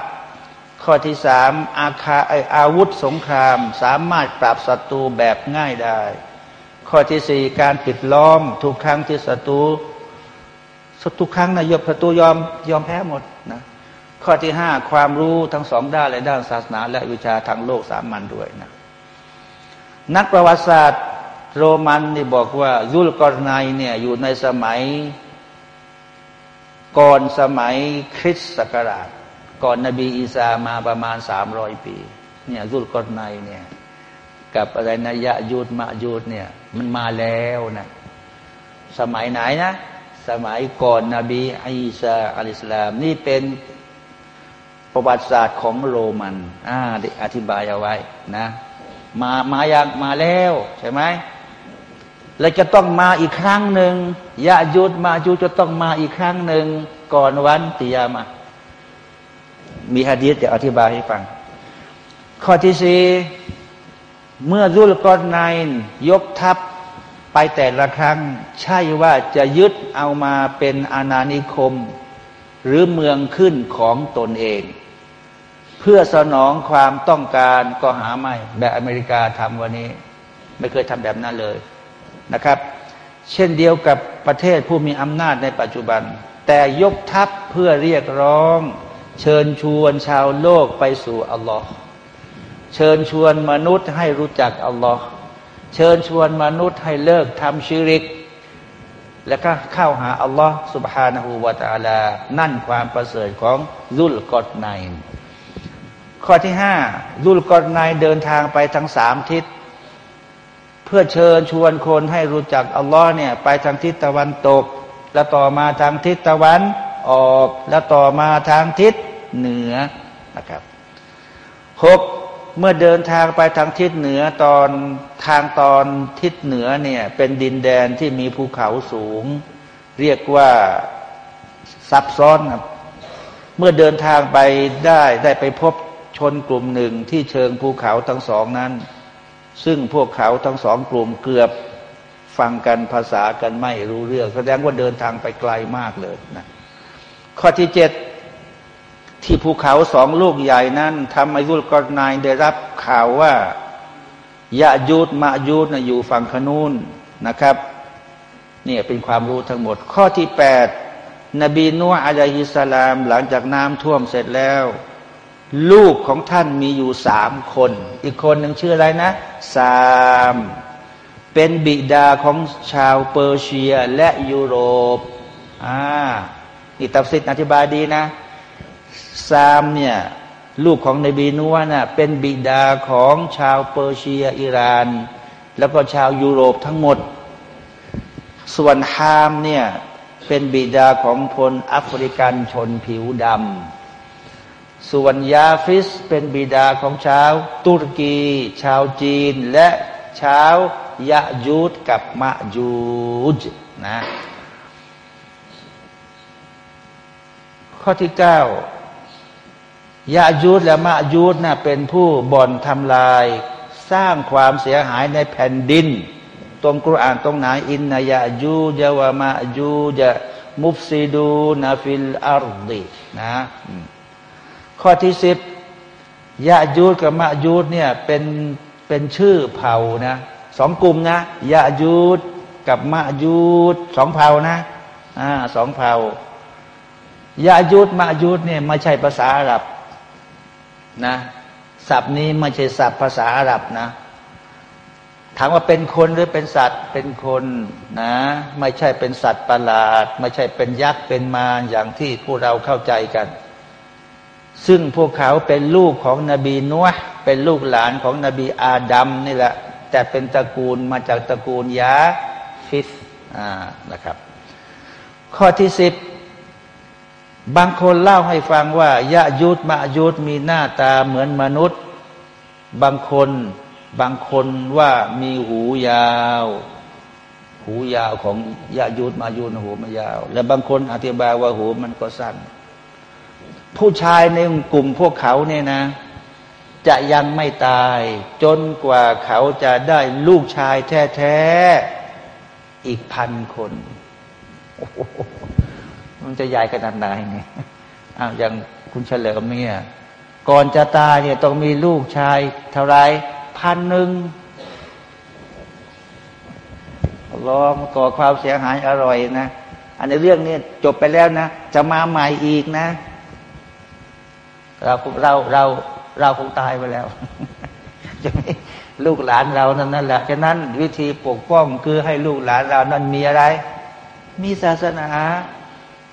ข้อที่สามอาคาอาวุธสงคราม สามารถปราบศัตรูแบบง่ายได้ ข้อที่สี่การปิดล้อมทุกครั้งที่ศัตรู สดทุกครั้งนายกประตูยอมยอมแพ้หมดนะข้อที่ห้าความรู้ทั้งสองด้านเลยด้านศาสนา และวิชาทางโลกสามัญด้วยนะนักประวัติศาสตร์โรมันนี่บอกว่ายุลกรนเนี่ยอยู่ในสมัย ก่อนสมัยคริสต์ศักราช ก่อนนบีอีสามาประมาณสามร้อยปี เนี่ยยุลกรนเนี่ยกับอะไรนะยะยูดมายูดเนี่ยมันมาแล้วนะสมัยไหนนะ สมัยก่อนนบีอิสาอัลิสลาม นี่เป็นประวัติศาสตร์ของโรมันอ่าอธิบายเอาไว้นะ มามาอย่างมาแล้วใช่ไหมแล้วจะต้องมาอีกครั้งหนึ่งยะยุดมายุจะต้องมาอีกครั้งหนึ่งก่อนวันติยามา มีฮะดีษจะอธิบายให้ฟัง ข้อที่สี่เมื่อรุลกอนไนยกทัพ ไปแต่ละครั้งใช่ว่าจะยึดเอามาเป็นอาณานิคม หรือเมืองขึ้นของตนเอง เพื่อสนองความต้องการก็หาไม่แบบอเมริกาทำวันนี้ ไม่เคยทำแบบนั้นเลยนะครับ เช่นเดียวกับประเทศผู้มีอำนาจในปัจจุบัน แต่ยกทัพเพื่อเรียกร้อง เชิญชวนชาวโลกไปสู่อัลลอฮ์เชิญชวนมนุษย์ให้รู้จักอัลลอฮ์ เชิญชวนมนุษย์ให้เลิกทำชิริก แล้วก็เข้าหาอัลลอฮ์ سبحانه และ تعالى นั่นความประเสริฐของรุลกอดไนข้อที่ห้ารุลกอดไนเดินทางไปทั้งสามทิศ เพื่อเชิญชวนคนให้รู้จักอัลลอฮ์เนี่ยไปทางทิศตะวันตก แล้วต่อมาทางทิศตะวันออก แล้วต่อมาทางทิศเหนือนะครับหก เมื่อเดินทางไปทางทิศเหนือตอนทางตอนทิศเหนือเนี่ยเป็นดินแดนที่มีภูเขาสูง เรียกว่าซับซ้อนครับเมื่อเดินทางไปได้ได้ไปพบชนกลุ่มหนึ่งที่เชิงภูเขาทั้งสองนั้น ซึ่งพวกเขาทั้งสองกลุ่มเกือบฟังกันภาษากันไม่รู้เรื่อง แสดงว่าเดินทางไปไกลมากเลยนะข้อที่เจ็ด ที่ภูเขาสองลูกใหญ่นั้นทำให้ยุลกรนายได้รับข่าวว่ายะยูดมายูดนะอยู่ฝั่งขนูนนะครับนี่เป็นความรู้ทั้งหมด ข้อที่แปดนบีนัวอะลัยฮิสลาม หลังจากน้ำท่วมเสร็จแล้ว ลูกของท่านมีอยู่สามคน อีกคนหนึ่งชื่ออะไรนะซามเป็นบิดาของชาวเปอร์เซียและยุโรปอ่านี่ตับสิทธ์อธิบายดีนะ ซามเนี่ยลูกของนบีนัวน่ะเป็นบิดาของชาวเปอร์เซียอิหร่าน แล้วก็ชาวยุโรปทั้งหมด ส่วนฮามเนี่ยเป็นบิดาของคนแอฟริกันชนผิวดำส่วนยาฟิสเป็นบิดาของชาวตุรกี ชาวจีน และชาวยะยูดกับมะยูดนะข้อที่เก้า ยายูดและมะยูดน่ะเป็นผู้บ่อนทำลาย สร้างความเสียหายในแผ่นดิน ตรงกุรอานตรงไหนإن يأجوج ومأجوج مفسدون في الأرض นะข้อที่สิบยายูดกับมะยูดเนี่ยเป็นเป็นชื่อเผ่านะสองกลุ่มนะยายูดกับมะยูดสองเผ่านะอ่าสองเผ่ายายูดมะยูดเนี่ยไม่ใช่ภาษาอาหรับ นะศัพท์นี้ไม่ใช่ศัพท์ภาษาอาหรับนะถามว่าเป็นคนหรือเป็นสัตว์เป็นคนนะ ไม่ใช่เป็นสัตว์ประหลาด ไม่ใช่เป็นยักษ์เป็นมารอย่างที่พวกเราเข้าใจกัน ซึ่งพวกเขาเป็นลูกของนบีนัวเป็นลูกหลานของนบีอาดัมนี่แหละ แต่เป็นตระกูลมาจากตระกูลยาฟิสอ่านะครับ ข้อที่สิบ บางคนเล่าให้ฟังว่ายะยุดมะยุดมีหน้าตาเหมือนมนุษย์ บางคนบางคนว่ามีหูยาว หูยาวของยะยุดมายุดหูมันยาว และบางคนอธิบายว่าหูมันก็สั้น ผู้ชายในกลุ่มพวกเขาเนี่ยนะ จะยังไม่ตาย จนกว่าเขาจะได้ลูกชายแท้ ๆ อีกพันคน มันจะใหญ่ขนาดไหนเนี่ยอ้าวอย่างคุณเฉลิมเนี่ยก่อนจะตายเนี่ยต้องมีลูกชายเท่าไรพันหนึ่งลองก่อความเสียหายอร่อยนะ อันในเรื่องนี้จบไปแล้วนะ จะมาใหม่อีกนะ เราเราเราเราคงตายไปแล้วจะไม่ลูกหลานเรานั่นนั่นแหละฉะนั้นวิธีปกป้องคือให้ลูกหลานเรานั้นมีอะไร มีศาสนา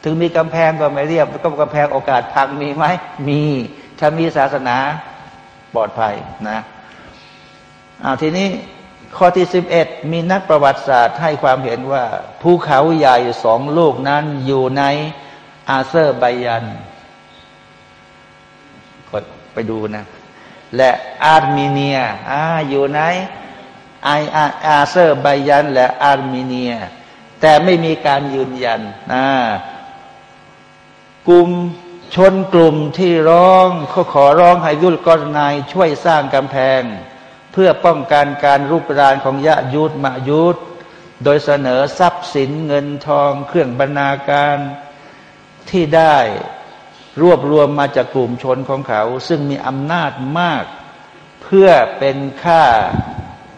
ถึงมีกำแพงก็ไม่เรียบก็กำแพงโอกาสพังมีไหมมีถ้ามีศาสนาปลอดภัยนะเอาทีนี้ข้อที่สิบเอ็ดมีนักประวัติศาสตร์ให้ความเห็นว่าภูเขาใหญ่สองลูกนั้นอยู่ในอาเซอร์ไบยันกดไปดูนะ และอาร์เมเนียอ่าอยู่ในไออาเซอร์ไบยัน และอาร์เมเนีย แต่ไม่มีการยืนยันนะ กลุ่มชนกลุ่มที่ร้องเขาขอร้องให้ยุลกรนายช่วยสร้างกำแพง เพื่อป้องกันการรุกรานของยะยุดมายุดโดยเสนอทรัพย์สินเงินทองเครื่องบรรณาการที่ได้รวบรวมมาจากกลุ่มชนของเขา ซึ่งมีอำนาจมาก เพื่อเป็นค่า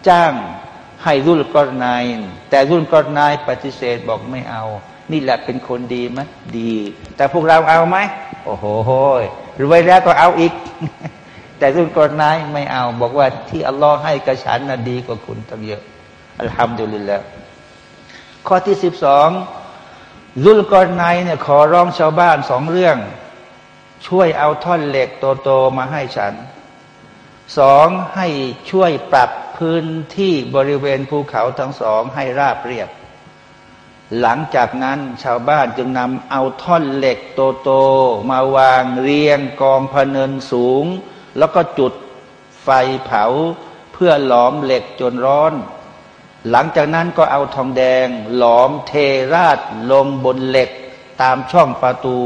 จ้างให้รุ่นกรนายแต่รุ่นกรนายปฏิเสธบอกไม่เอา นี่แหละเป็นคนดีไหมดี แต่พวกเราเอาไหมโอ้โหรวยแล้วก็เอาอีก แต่รุ่นก่อนนายไม่เอา บอกว่าที่อัลลอฮ์ให้กระฉันน่ะดีกว่าคุณตั้งเยอะอัลฮัมดุลิลละข้อที่สิบสองรุ่นก่อนนายเนี่ยขอร้องชาวบ้านสองเรื่อง ช่วยเอาท่อนเหล็กโตๆมาให้ฉันสองให้ช่วยปรับพื้นที่บริเวณภูเขาทั้งสองให้ราบเรียบ หลังจากนั้นชาวบ้านจึงนำเอาท่อนเหล็กโตๆมาวางเรียงกองพเนินสูง แล้วก็จุดไฟเผาเพื่อหลอมเหล็กจนร้อน หลังจากนั้นก็เอาทองแดง หลอมเทราดลงบนเหล็กตามช่องประตู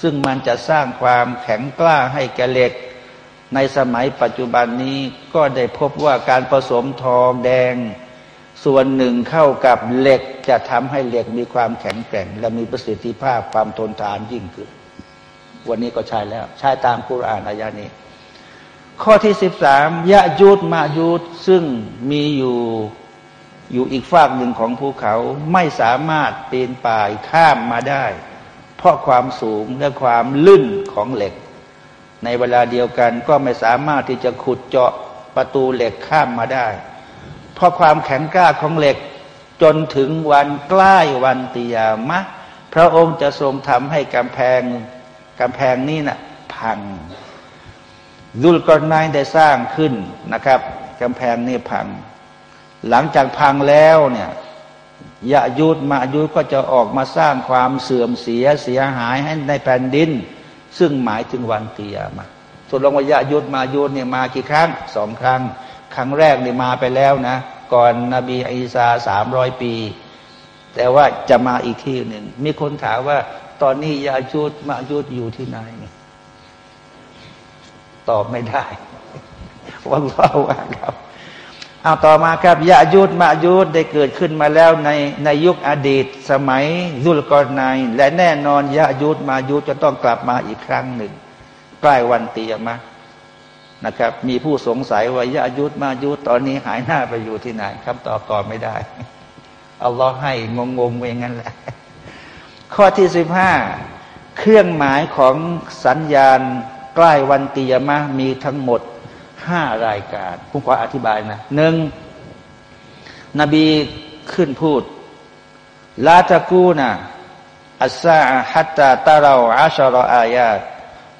ซึ่งมันจะสร้างความแข็งกล้าให้แก่เหล็ก ในสมัยปัจจุบันนี้ก็ได้พบว่าการผสมทองแดง ส่วนหนึ่งเข้ากับเหล็กจะทำให้เหล็กมีความแข็งแกร่ง และมีประสิทธิภาพความทนทานยิ่งขึ้น วันนี้ก็ใช่แล้ว ใช้ตามกุรอานอายานี้ ข้อที่สิบสามยะยูดมายูดซึ่งมีอยู่อยู่อีกฝากหนึ่งของภูเขาไม่สามารถปีนป่ายข้ามมาได้ เพราะความสูงและความลื่นของเหล็ก ในเวลาเดียวกันก็ไม่สามารถที่จะขุดเจาะประตูเหล็กข้ามมาได้ เพราะความแข็งกล้าของเหล็ก จนถึงวันใกล้วันติยามะ พระองค์จะทรงทำให้กำแพงกำแพงนี้นะ่ะพังดุลกรนายได้สร้างขึ้นนะครับกำแพงนี้พัง หลังจากพังแล้วเนี่ยยะยุดมายุดก็จะออกมาสร้างความเสื่อมเสียเสียหายให้ในแผ่นดิน ซึ่งหมายถึงวันเตียมาส่วนลงว่ายะยุดมายุดเนี่ยมากี่ครั้งสองครั้ง ครั้งแรกนี่มาไปแล้วนะ ก่อนนบีอีสาสามร้อยปี แต่ว่าจะมาอีกที่หนึ่ง มีคนถามว่า ตอนนี้ยายุดมายุดอยู่ที่ไหน ตอบไม่ได้ว่าว่าครับเอาต่อมาครับยายุดมายุดได้เกิดขึ้นมาแล้วในในยุคอดีตสมัยยุลกรนายและแน่นอนยายุดมายุดจะต้องกลับมาอีกครั้งหนึ่ง ใกล้วันเตียมะ นะครับ มีผู้สงสัยว่ายายุดมายุดตอนนี้หายหน้าไปอยู่ที่ไหนคำตอบก่อนไม่ได้อัลลอฮ์ให้งงงๆอย่างนั้นแหละข้อที่สิบห้าเครื่องหมายของสัญญาณใกล้วันเตียมะมีทั้งหมดห้ารายการผมขออธิบายนะหนึ่งนบีขึ้นพูดลาตะกูนะอัสซาฮัตตาตาเราอาชรออายาต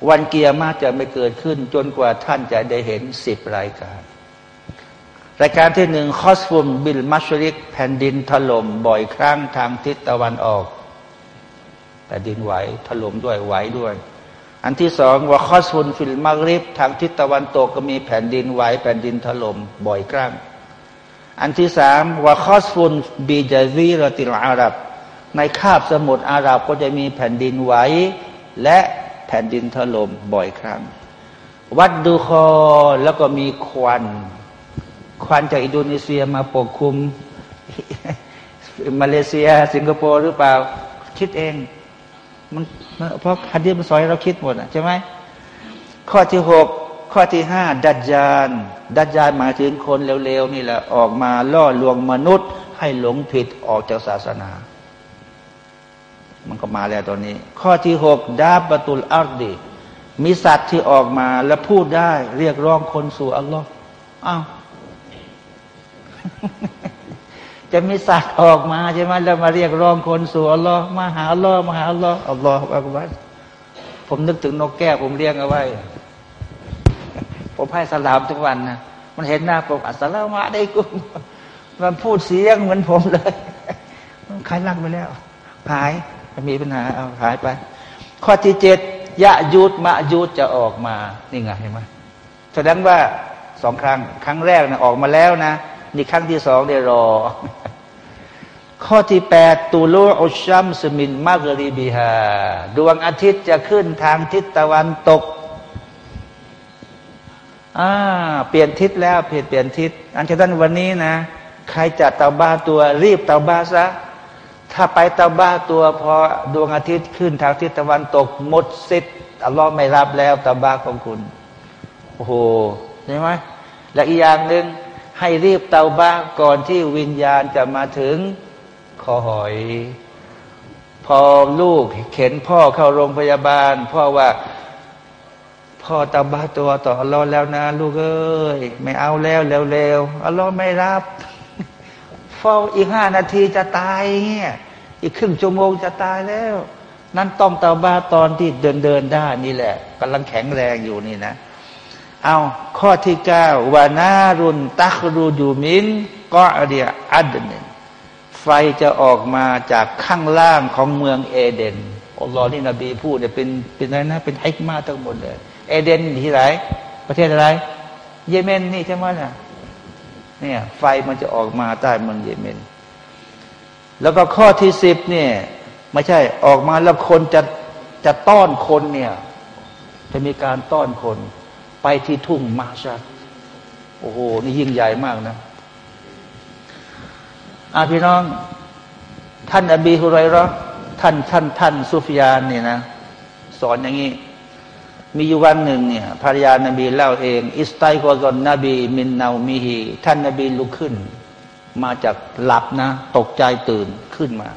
วันเกียร์มาจะไม่เกิดขึ้น จนกว่าท่านจะได้เห็นสิบรายการ รายการที่หนึ่งخسف بالمشرق แผ่นดินถล่มบ่อยครั้งทางทิศตะวันออกแผ่นดินไหวถล่มด้วยไหวด้วย อันที่สองوخسف بالمغرب ทางทิศตะวันตกก็มีแผ่นดินไหวแผ่นดินถล่มบ่อยครั้ง อันที่สามوخسف بجزيرة العرب ในคาบสมุทรอาหรับก็จะมีแผ่นดินไหวและ แผ่นดินถล่มบ่อยครั้ง วัดดูคอแล้วก็มีควัน ควันจากอินโดนีเซียมาปกคลุม มาเลเซีย สิงคโปร์หรือเปล่า คิดเอง มันเพราะฮัดดีมันสอนเราคิดหมดใช่ไหมข้อที่หกข้อที่ห้าดัจจานดัจจานหมายถึงคนเร็วๆนี่แหละออกมาล่อลวงมนุษย์ ให้หลงผิดออกจากศาสนา มันก็มาแล้วตอนนี้ ข้อที่หกดาบตุลอัลดีมีสัตว์ที่ออกมาแล้วพูดได้เรียกร้องคนสู่อัลลอฮ์อ้าวจะมีสัตว์ออกมาใช่ไหมแล้วมาเรียกร้องคนสู่อัลลอฮ์มาหาอัลลอฮ์มาหาอัลลอฮ์อัลลอฮ์อักบัรผมนึกถึงนกแก้วผมเลี้ยงเอาไว้ ผมให้สลามทุกวันนะมันเห็นหน้าผมอัสลามะได้กุมมันพูดเสียงเหมือนผมเลยใครลักไปแล้วหาย มีปัญหาเอาหายไป ข้อที่เจ็ดยะยุดมะยุดจะออกมา นี่ไงเห็นไหมแสดงว่าสองครั้ง ครั้งแรกนะออกมาแล้วนะ นี่ครั้งที่สองเดี๋ยวรอ ข้อที่แปดตูลูอุชัมสมินมากรีบิฮาดวงอาทิตย์จะขึ้นทางทิศตะวันตกอ่าเปลี่ยนทิศแล้วเปลี่ยนเปลี่ยนทิศ อันเช่นวันนี้นะ ใครจัดเตาบ้าตัวรีบเตาบ้าซะ ถ้าไปตาบ้าตัวพอดวงอาทิตย์ขึ้นทางทิศตะวันตกหมดสิทธิ์อัลลอฮ์ไม่รับแล้วตาบ้าของคุณ โอ้โหใช่ไหมและอีกอย่างหนึ่งให้รีบเตาบ้าก่อนที่วิญญาณจะมาถึงคอหอย พอลูกเข็นพ่อเข้าโรงพยาบาล พ่อว่าพ่อตาบ้าตัวต่ออัลลอฮ์แล้วนะ ลูกเอ้ยไม่เอาแล้วเร็วๆอัลลอฮ์ไม่รับาอีกห้านาทีจะตายเงี้ยอีกครึ่งชั่วโมงจะตายแล้ว นั่นต้องตาบ้าตอนที่เดินเดินได้นี่แหละกำลังแข็งแรงอยู่นี่นะ เอาข้อที่เก้าวานารุนตักรูดูมินก็เดียอัดเนไฟจะออกมาจากข้างล่างของเมืองเอเดนอัลลอฮ์นี่นบีพูดเนี่ยเป็นเป็นอะไรนะเป็นไฮกมาทั้งหมดเลย เอเดนที่ไหนประเทศอะไร เยเมนนี่ใช่ไหมน่ะ เนี่ยไฟมันจะออกมาใต้เมืองเยเมน แล้วก็ข้อที่สิบเนี่ยไม่ใช่ออกมาแล้วคนจะจะต้อนคนเนี่ย จะมีการต้อนคน ไปที่ทุ่งมาชัดโอ้โห นี่ยิ่งใหญ่มากนะอาพี่น้อง ท่านอบีฮุไรรอท่านท่านท่านซุฟยานเนี่ยนะ สอนอย่างนี้ มีอยู่วันหนึ่งเนี่ยภรรยานบีเล่าเอง อิสไตกอซอนนบี มินนามีฮีท่านนบีลุกขึ้น มาจากหลับนะ ตกใจตื่นขึ้นมา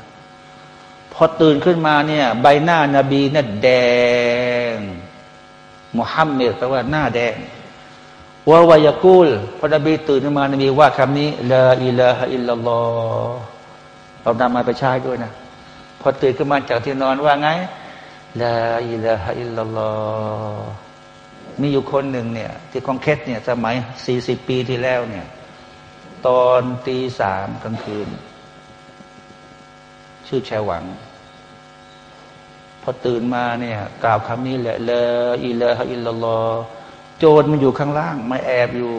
พอตื่นขึ้นมาเนี่ย ใบหน้านาบีเนี่ยแดงมุฮัมมัดแปลว่าหน้าแดงวาวายกูลพอนบีตื่นขึ้นมานบีว่าคำนี้ละอิละฮะอิลลัลลอฮเรานำมาไปใช้ด้วยนะ พอตื่นขึ้นมาจากที่นอนว่าไง ละอิละฮะอิลลัลลอฮมีอยู่คนหนึ่งเนี่ย ที่คองเคสเนี่ย สมัยสี่สิบปีที่แล้วเนี่ย ตอนตีสามกลางคืน ชื่อแชหวัง พอตื่นมาเนี่ย กล่าวคำนี้แหละละอิละฮะอิลลัลลอฮโจรมันอยู่ข้างล่างมาแอบอยู่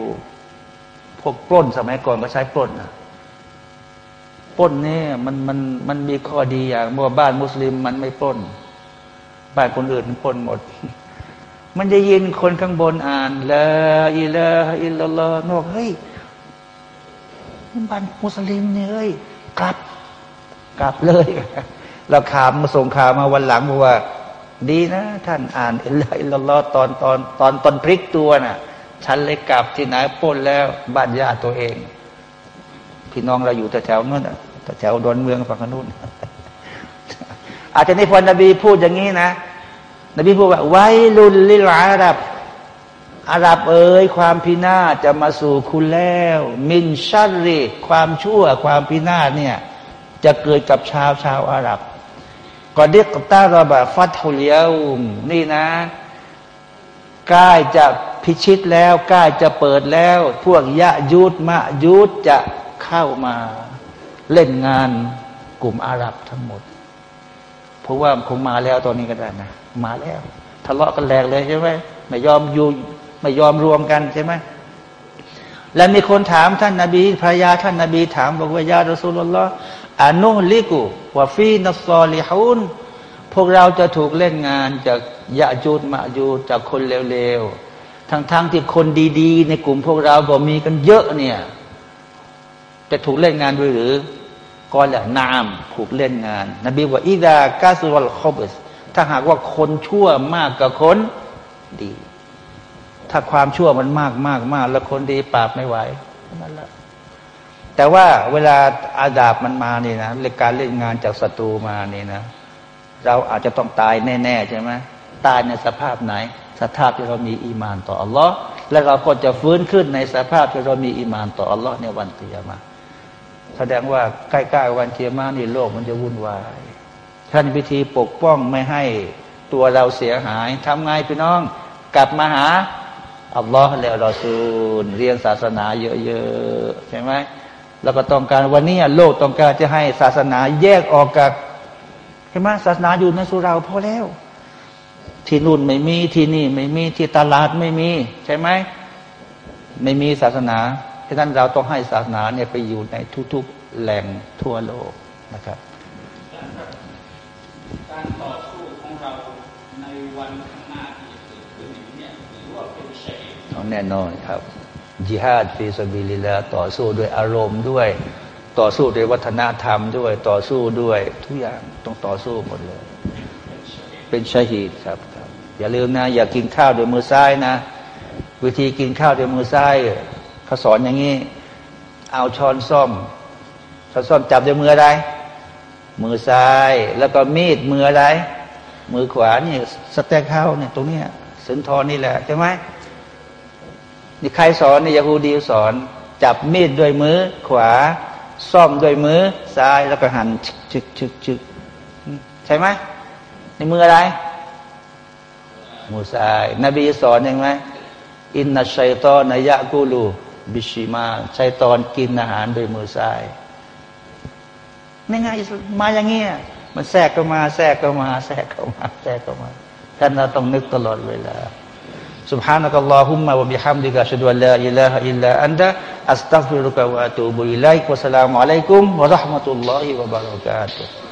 พวกปล้นสมัยก่อนก็ใช้ปล้นนะปล้นเนี่ยมันมันมันมีข้อดีอย่างว่าบ้านมุสลิมมันไม่ปล้น บ้านคนอื่นมันปล้นหมด มันจะยินคนข้างบนอ่านละอิละอิละลอฮ์นอกเฮ้ยบ้านมุสลิมเนี่ยเฮ้ยกลับ กลับเลยเราขามมาส่งข่าวมาวันหลังบอกว่า ดีนะ ท่านอ่านอิลลอิละลอตอนตอนตอนตอนพลิกตัวน่ะ ฉันเลยกลับที่ไหนป้นแล้วบ้านญาติตัวเอง พี่น้องเราอยู่แถวนู้นแถวดอนเมืองฝั่งนู้น อาจจะในพอนบีพูดอย่างนี้นะ นบีพูดว่าไว้ลุนลิลอารับอารับเอ๋ยความพินาศจะมาสู่คุณแล้ว มินชัรรีความชั่วความพินาศเนี่ยจะเกิดกับชาวชาวอาหรับก็เด็กตาระบาฟัตฮุลยาอุมนี่นะใกล้จะพิชิตแล้วใกล้จะเปิดแล้ว พวกยะยูดมะยูดจะเข้ามาเล่นงานกลุ่มอาหรับทั้งหมด ราะว่าคงมาแล้วตอนนี้ก็ได้นะมาแล้ว ทะเลาะกันแรงเลยใช่ไหมไม่ยอมอยู่ไม่ยอมรวมกันใช่ไหมแล้วมีคนถามท่านนาบีภรรยาท่านนาบีถามบอกว่ายาอัสุลลอฮ์อานุลิกุวาฟีนัสซอลิฮุนพวกเราจะถูกเล่นงานจากยะจูดมาจูจากคนเลวๆทั้งๆทที่คนดี ๆ ในกลุ่มพวกเราก็มีกันเยอะเนี่ย จะถูกเล่นงานด้วยหรือ ก็ละนามถูกเล่นงาน นบีว่าอิดากาสุวลคอบสถ้าหากว่าคนชั่วมากกับคนดี ถ้าความชั่วมันมากมากมากแล้วคนดีปราบไม่ไหวนั่นแหละแต่ว่าเวลาอาดาบมันมานี่นะเรื่การเล่นงานจากศัตรูมานี่นะ เราอาจจะต้องตายแน่ๆใช่ไหมตายในสภาพไหน สภาพที่เรามีอีมานต่ออัลลอฮ์และเราก็จะฟื้นขึ้นในสภาพที่เรามีอีมานต่ออัลลอฮ์ในวันเตียมา สดงว่าใกล้ๆวันเตียมานี่โลกมันจะวุ่นวายท่านพิธีปกป้องไม่ให้ตัวเราเสียหายทำไงพี่น้อง กลับมาหาอัลลอฮ์แล้วรอซูลเรียนศาสนาเยอะๆใช่ไหมแล้วก็ต้องการวันนี้โลกต้องการจะให้ศาสนาแยกออกจากเห็นไหมศาสนาอยู่ในสุราพอแล้ว ที่นู่นไม่มีที่นี่ไม่มีที่ตลาดไม่มี ใช่ไหมไม่มีศาสนา ฉะนั้นเราต้องให้ศาสนาเนี่ยไปอยู่ในทุกๆแหล่งทั่วโลกนะครับ การต่อสู้ของเราในวันข้างหน้าที่จะเกิดขึ้นเนี่ยถือว่าเป็นชัยแน่นอนครับจิฮาดฟีสบิลิลาต่อสู้ด้วยอารมณ์ด้วย ต่อสู้ด้วยวัฒนธรรมด้วยต่อสู้ด้วย ทุกอย่างต้องต่อสู้หมดเลย เป็นชาฮีดครับครับ อย่าลืมนะ อย่ากินข้าวด้วยมือซ้ายนะ วิธีกินข้าวด้วยมือซ้าย เขาสอนอย่างนี้ เอาช้อนซ่อมช้อนซ่อมจับด้วยมืออะไร มือซ้าย แล้วก็มีดมืออะไร มือขวานี่สเต็กข้าเนี่ยตรงนี้สินทรนี่แหละใช่ไหมนี่ใครสอนนี่ยาฮูดีสอน จับมีดด้วยมือ ขวา ซ่อมด้วยมือซ้ายแล้วก็หันชึกชึกชึกใช่ไหมในมืออะไรมือซ้ายนบีสอนยังไงอินนัชัยตอนนยะกูลู บิชิมาชัยตอนกินอาหารด้วยมือซ้ายไม่ง่ายมาอย่างเงี้ยมันแทรกเข้ามา แทรกเข้ามา แทรกเข้ามา แทรกเข้ามาท่านเราต้องนึกตลอดเวลา سبحانك اللهم وبحمدك أشهد أن لا إله إلا أنت أستغفرك وأتوب إليك والسلام عليكم ورحمة الله وبركاته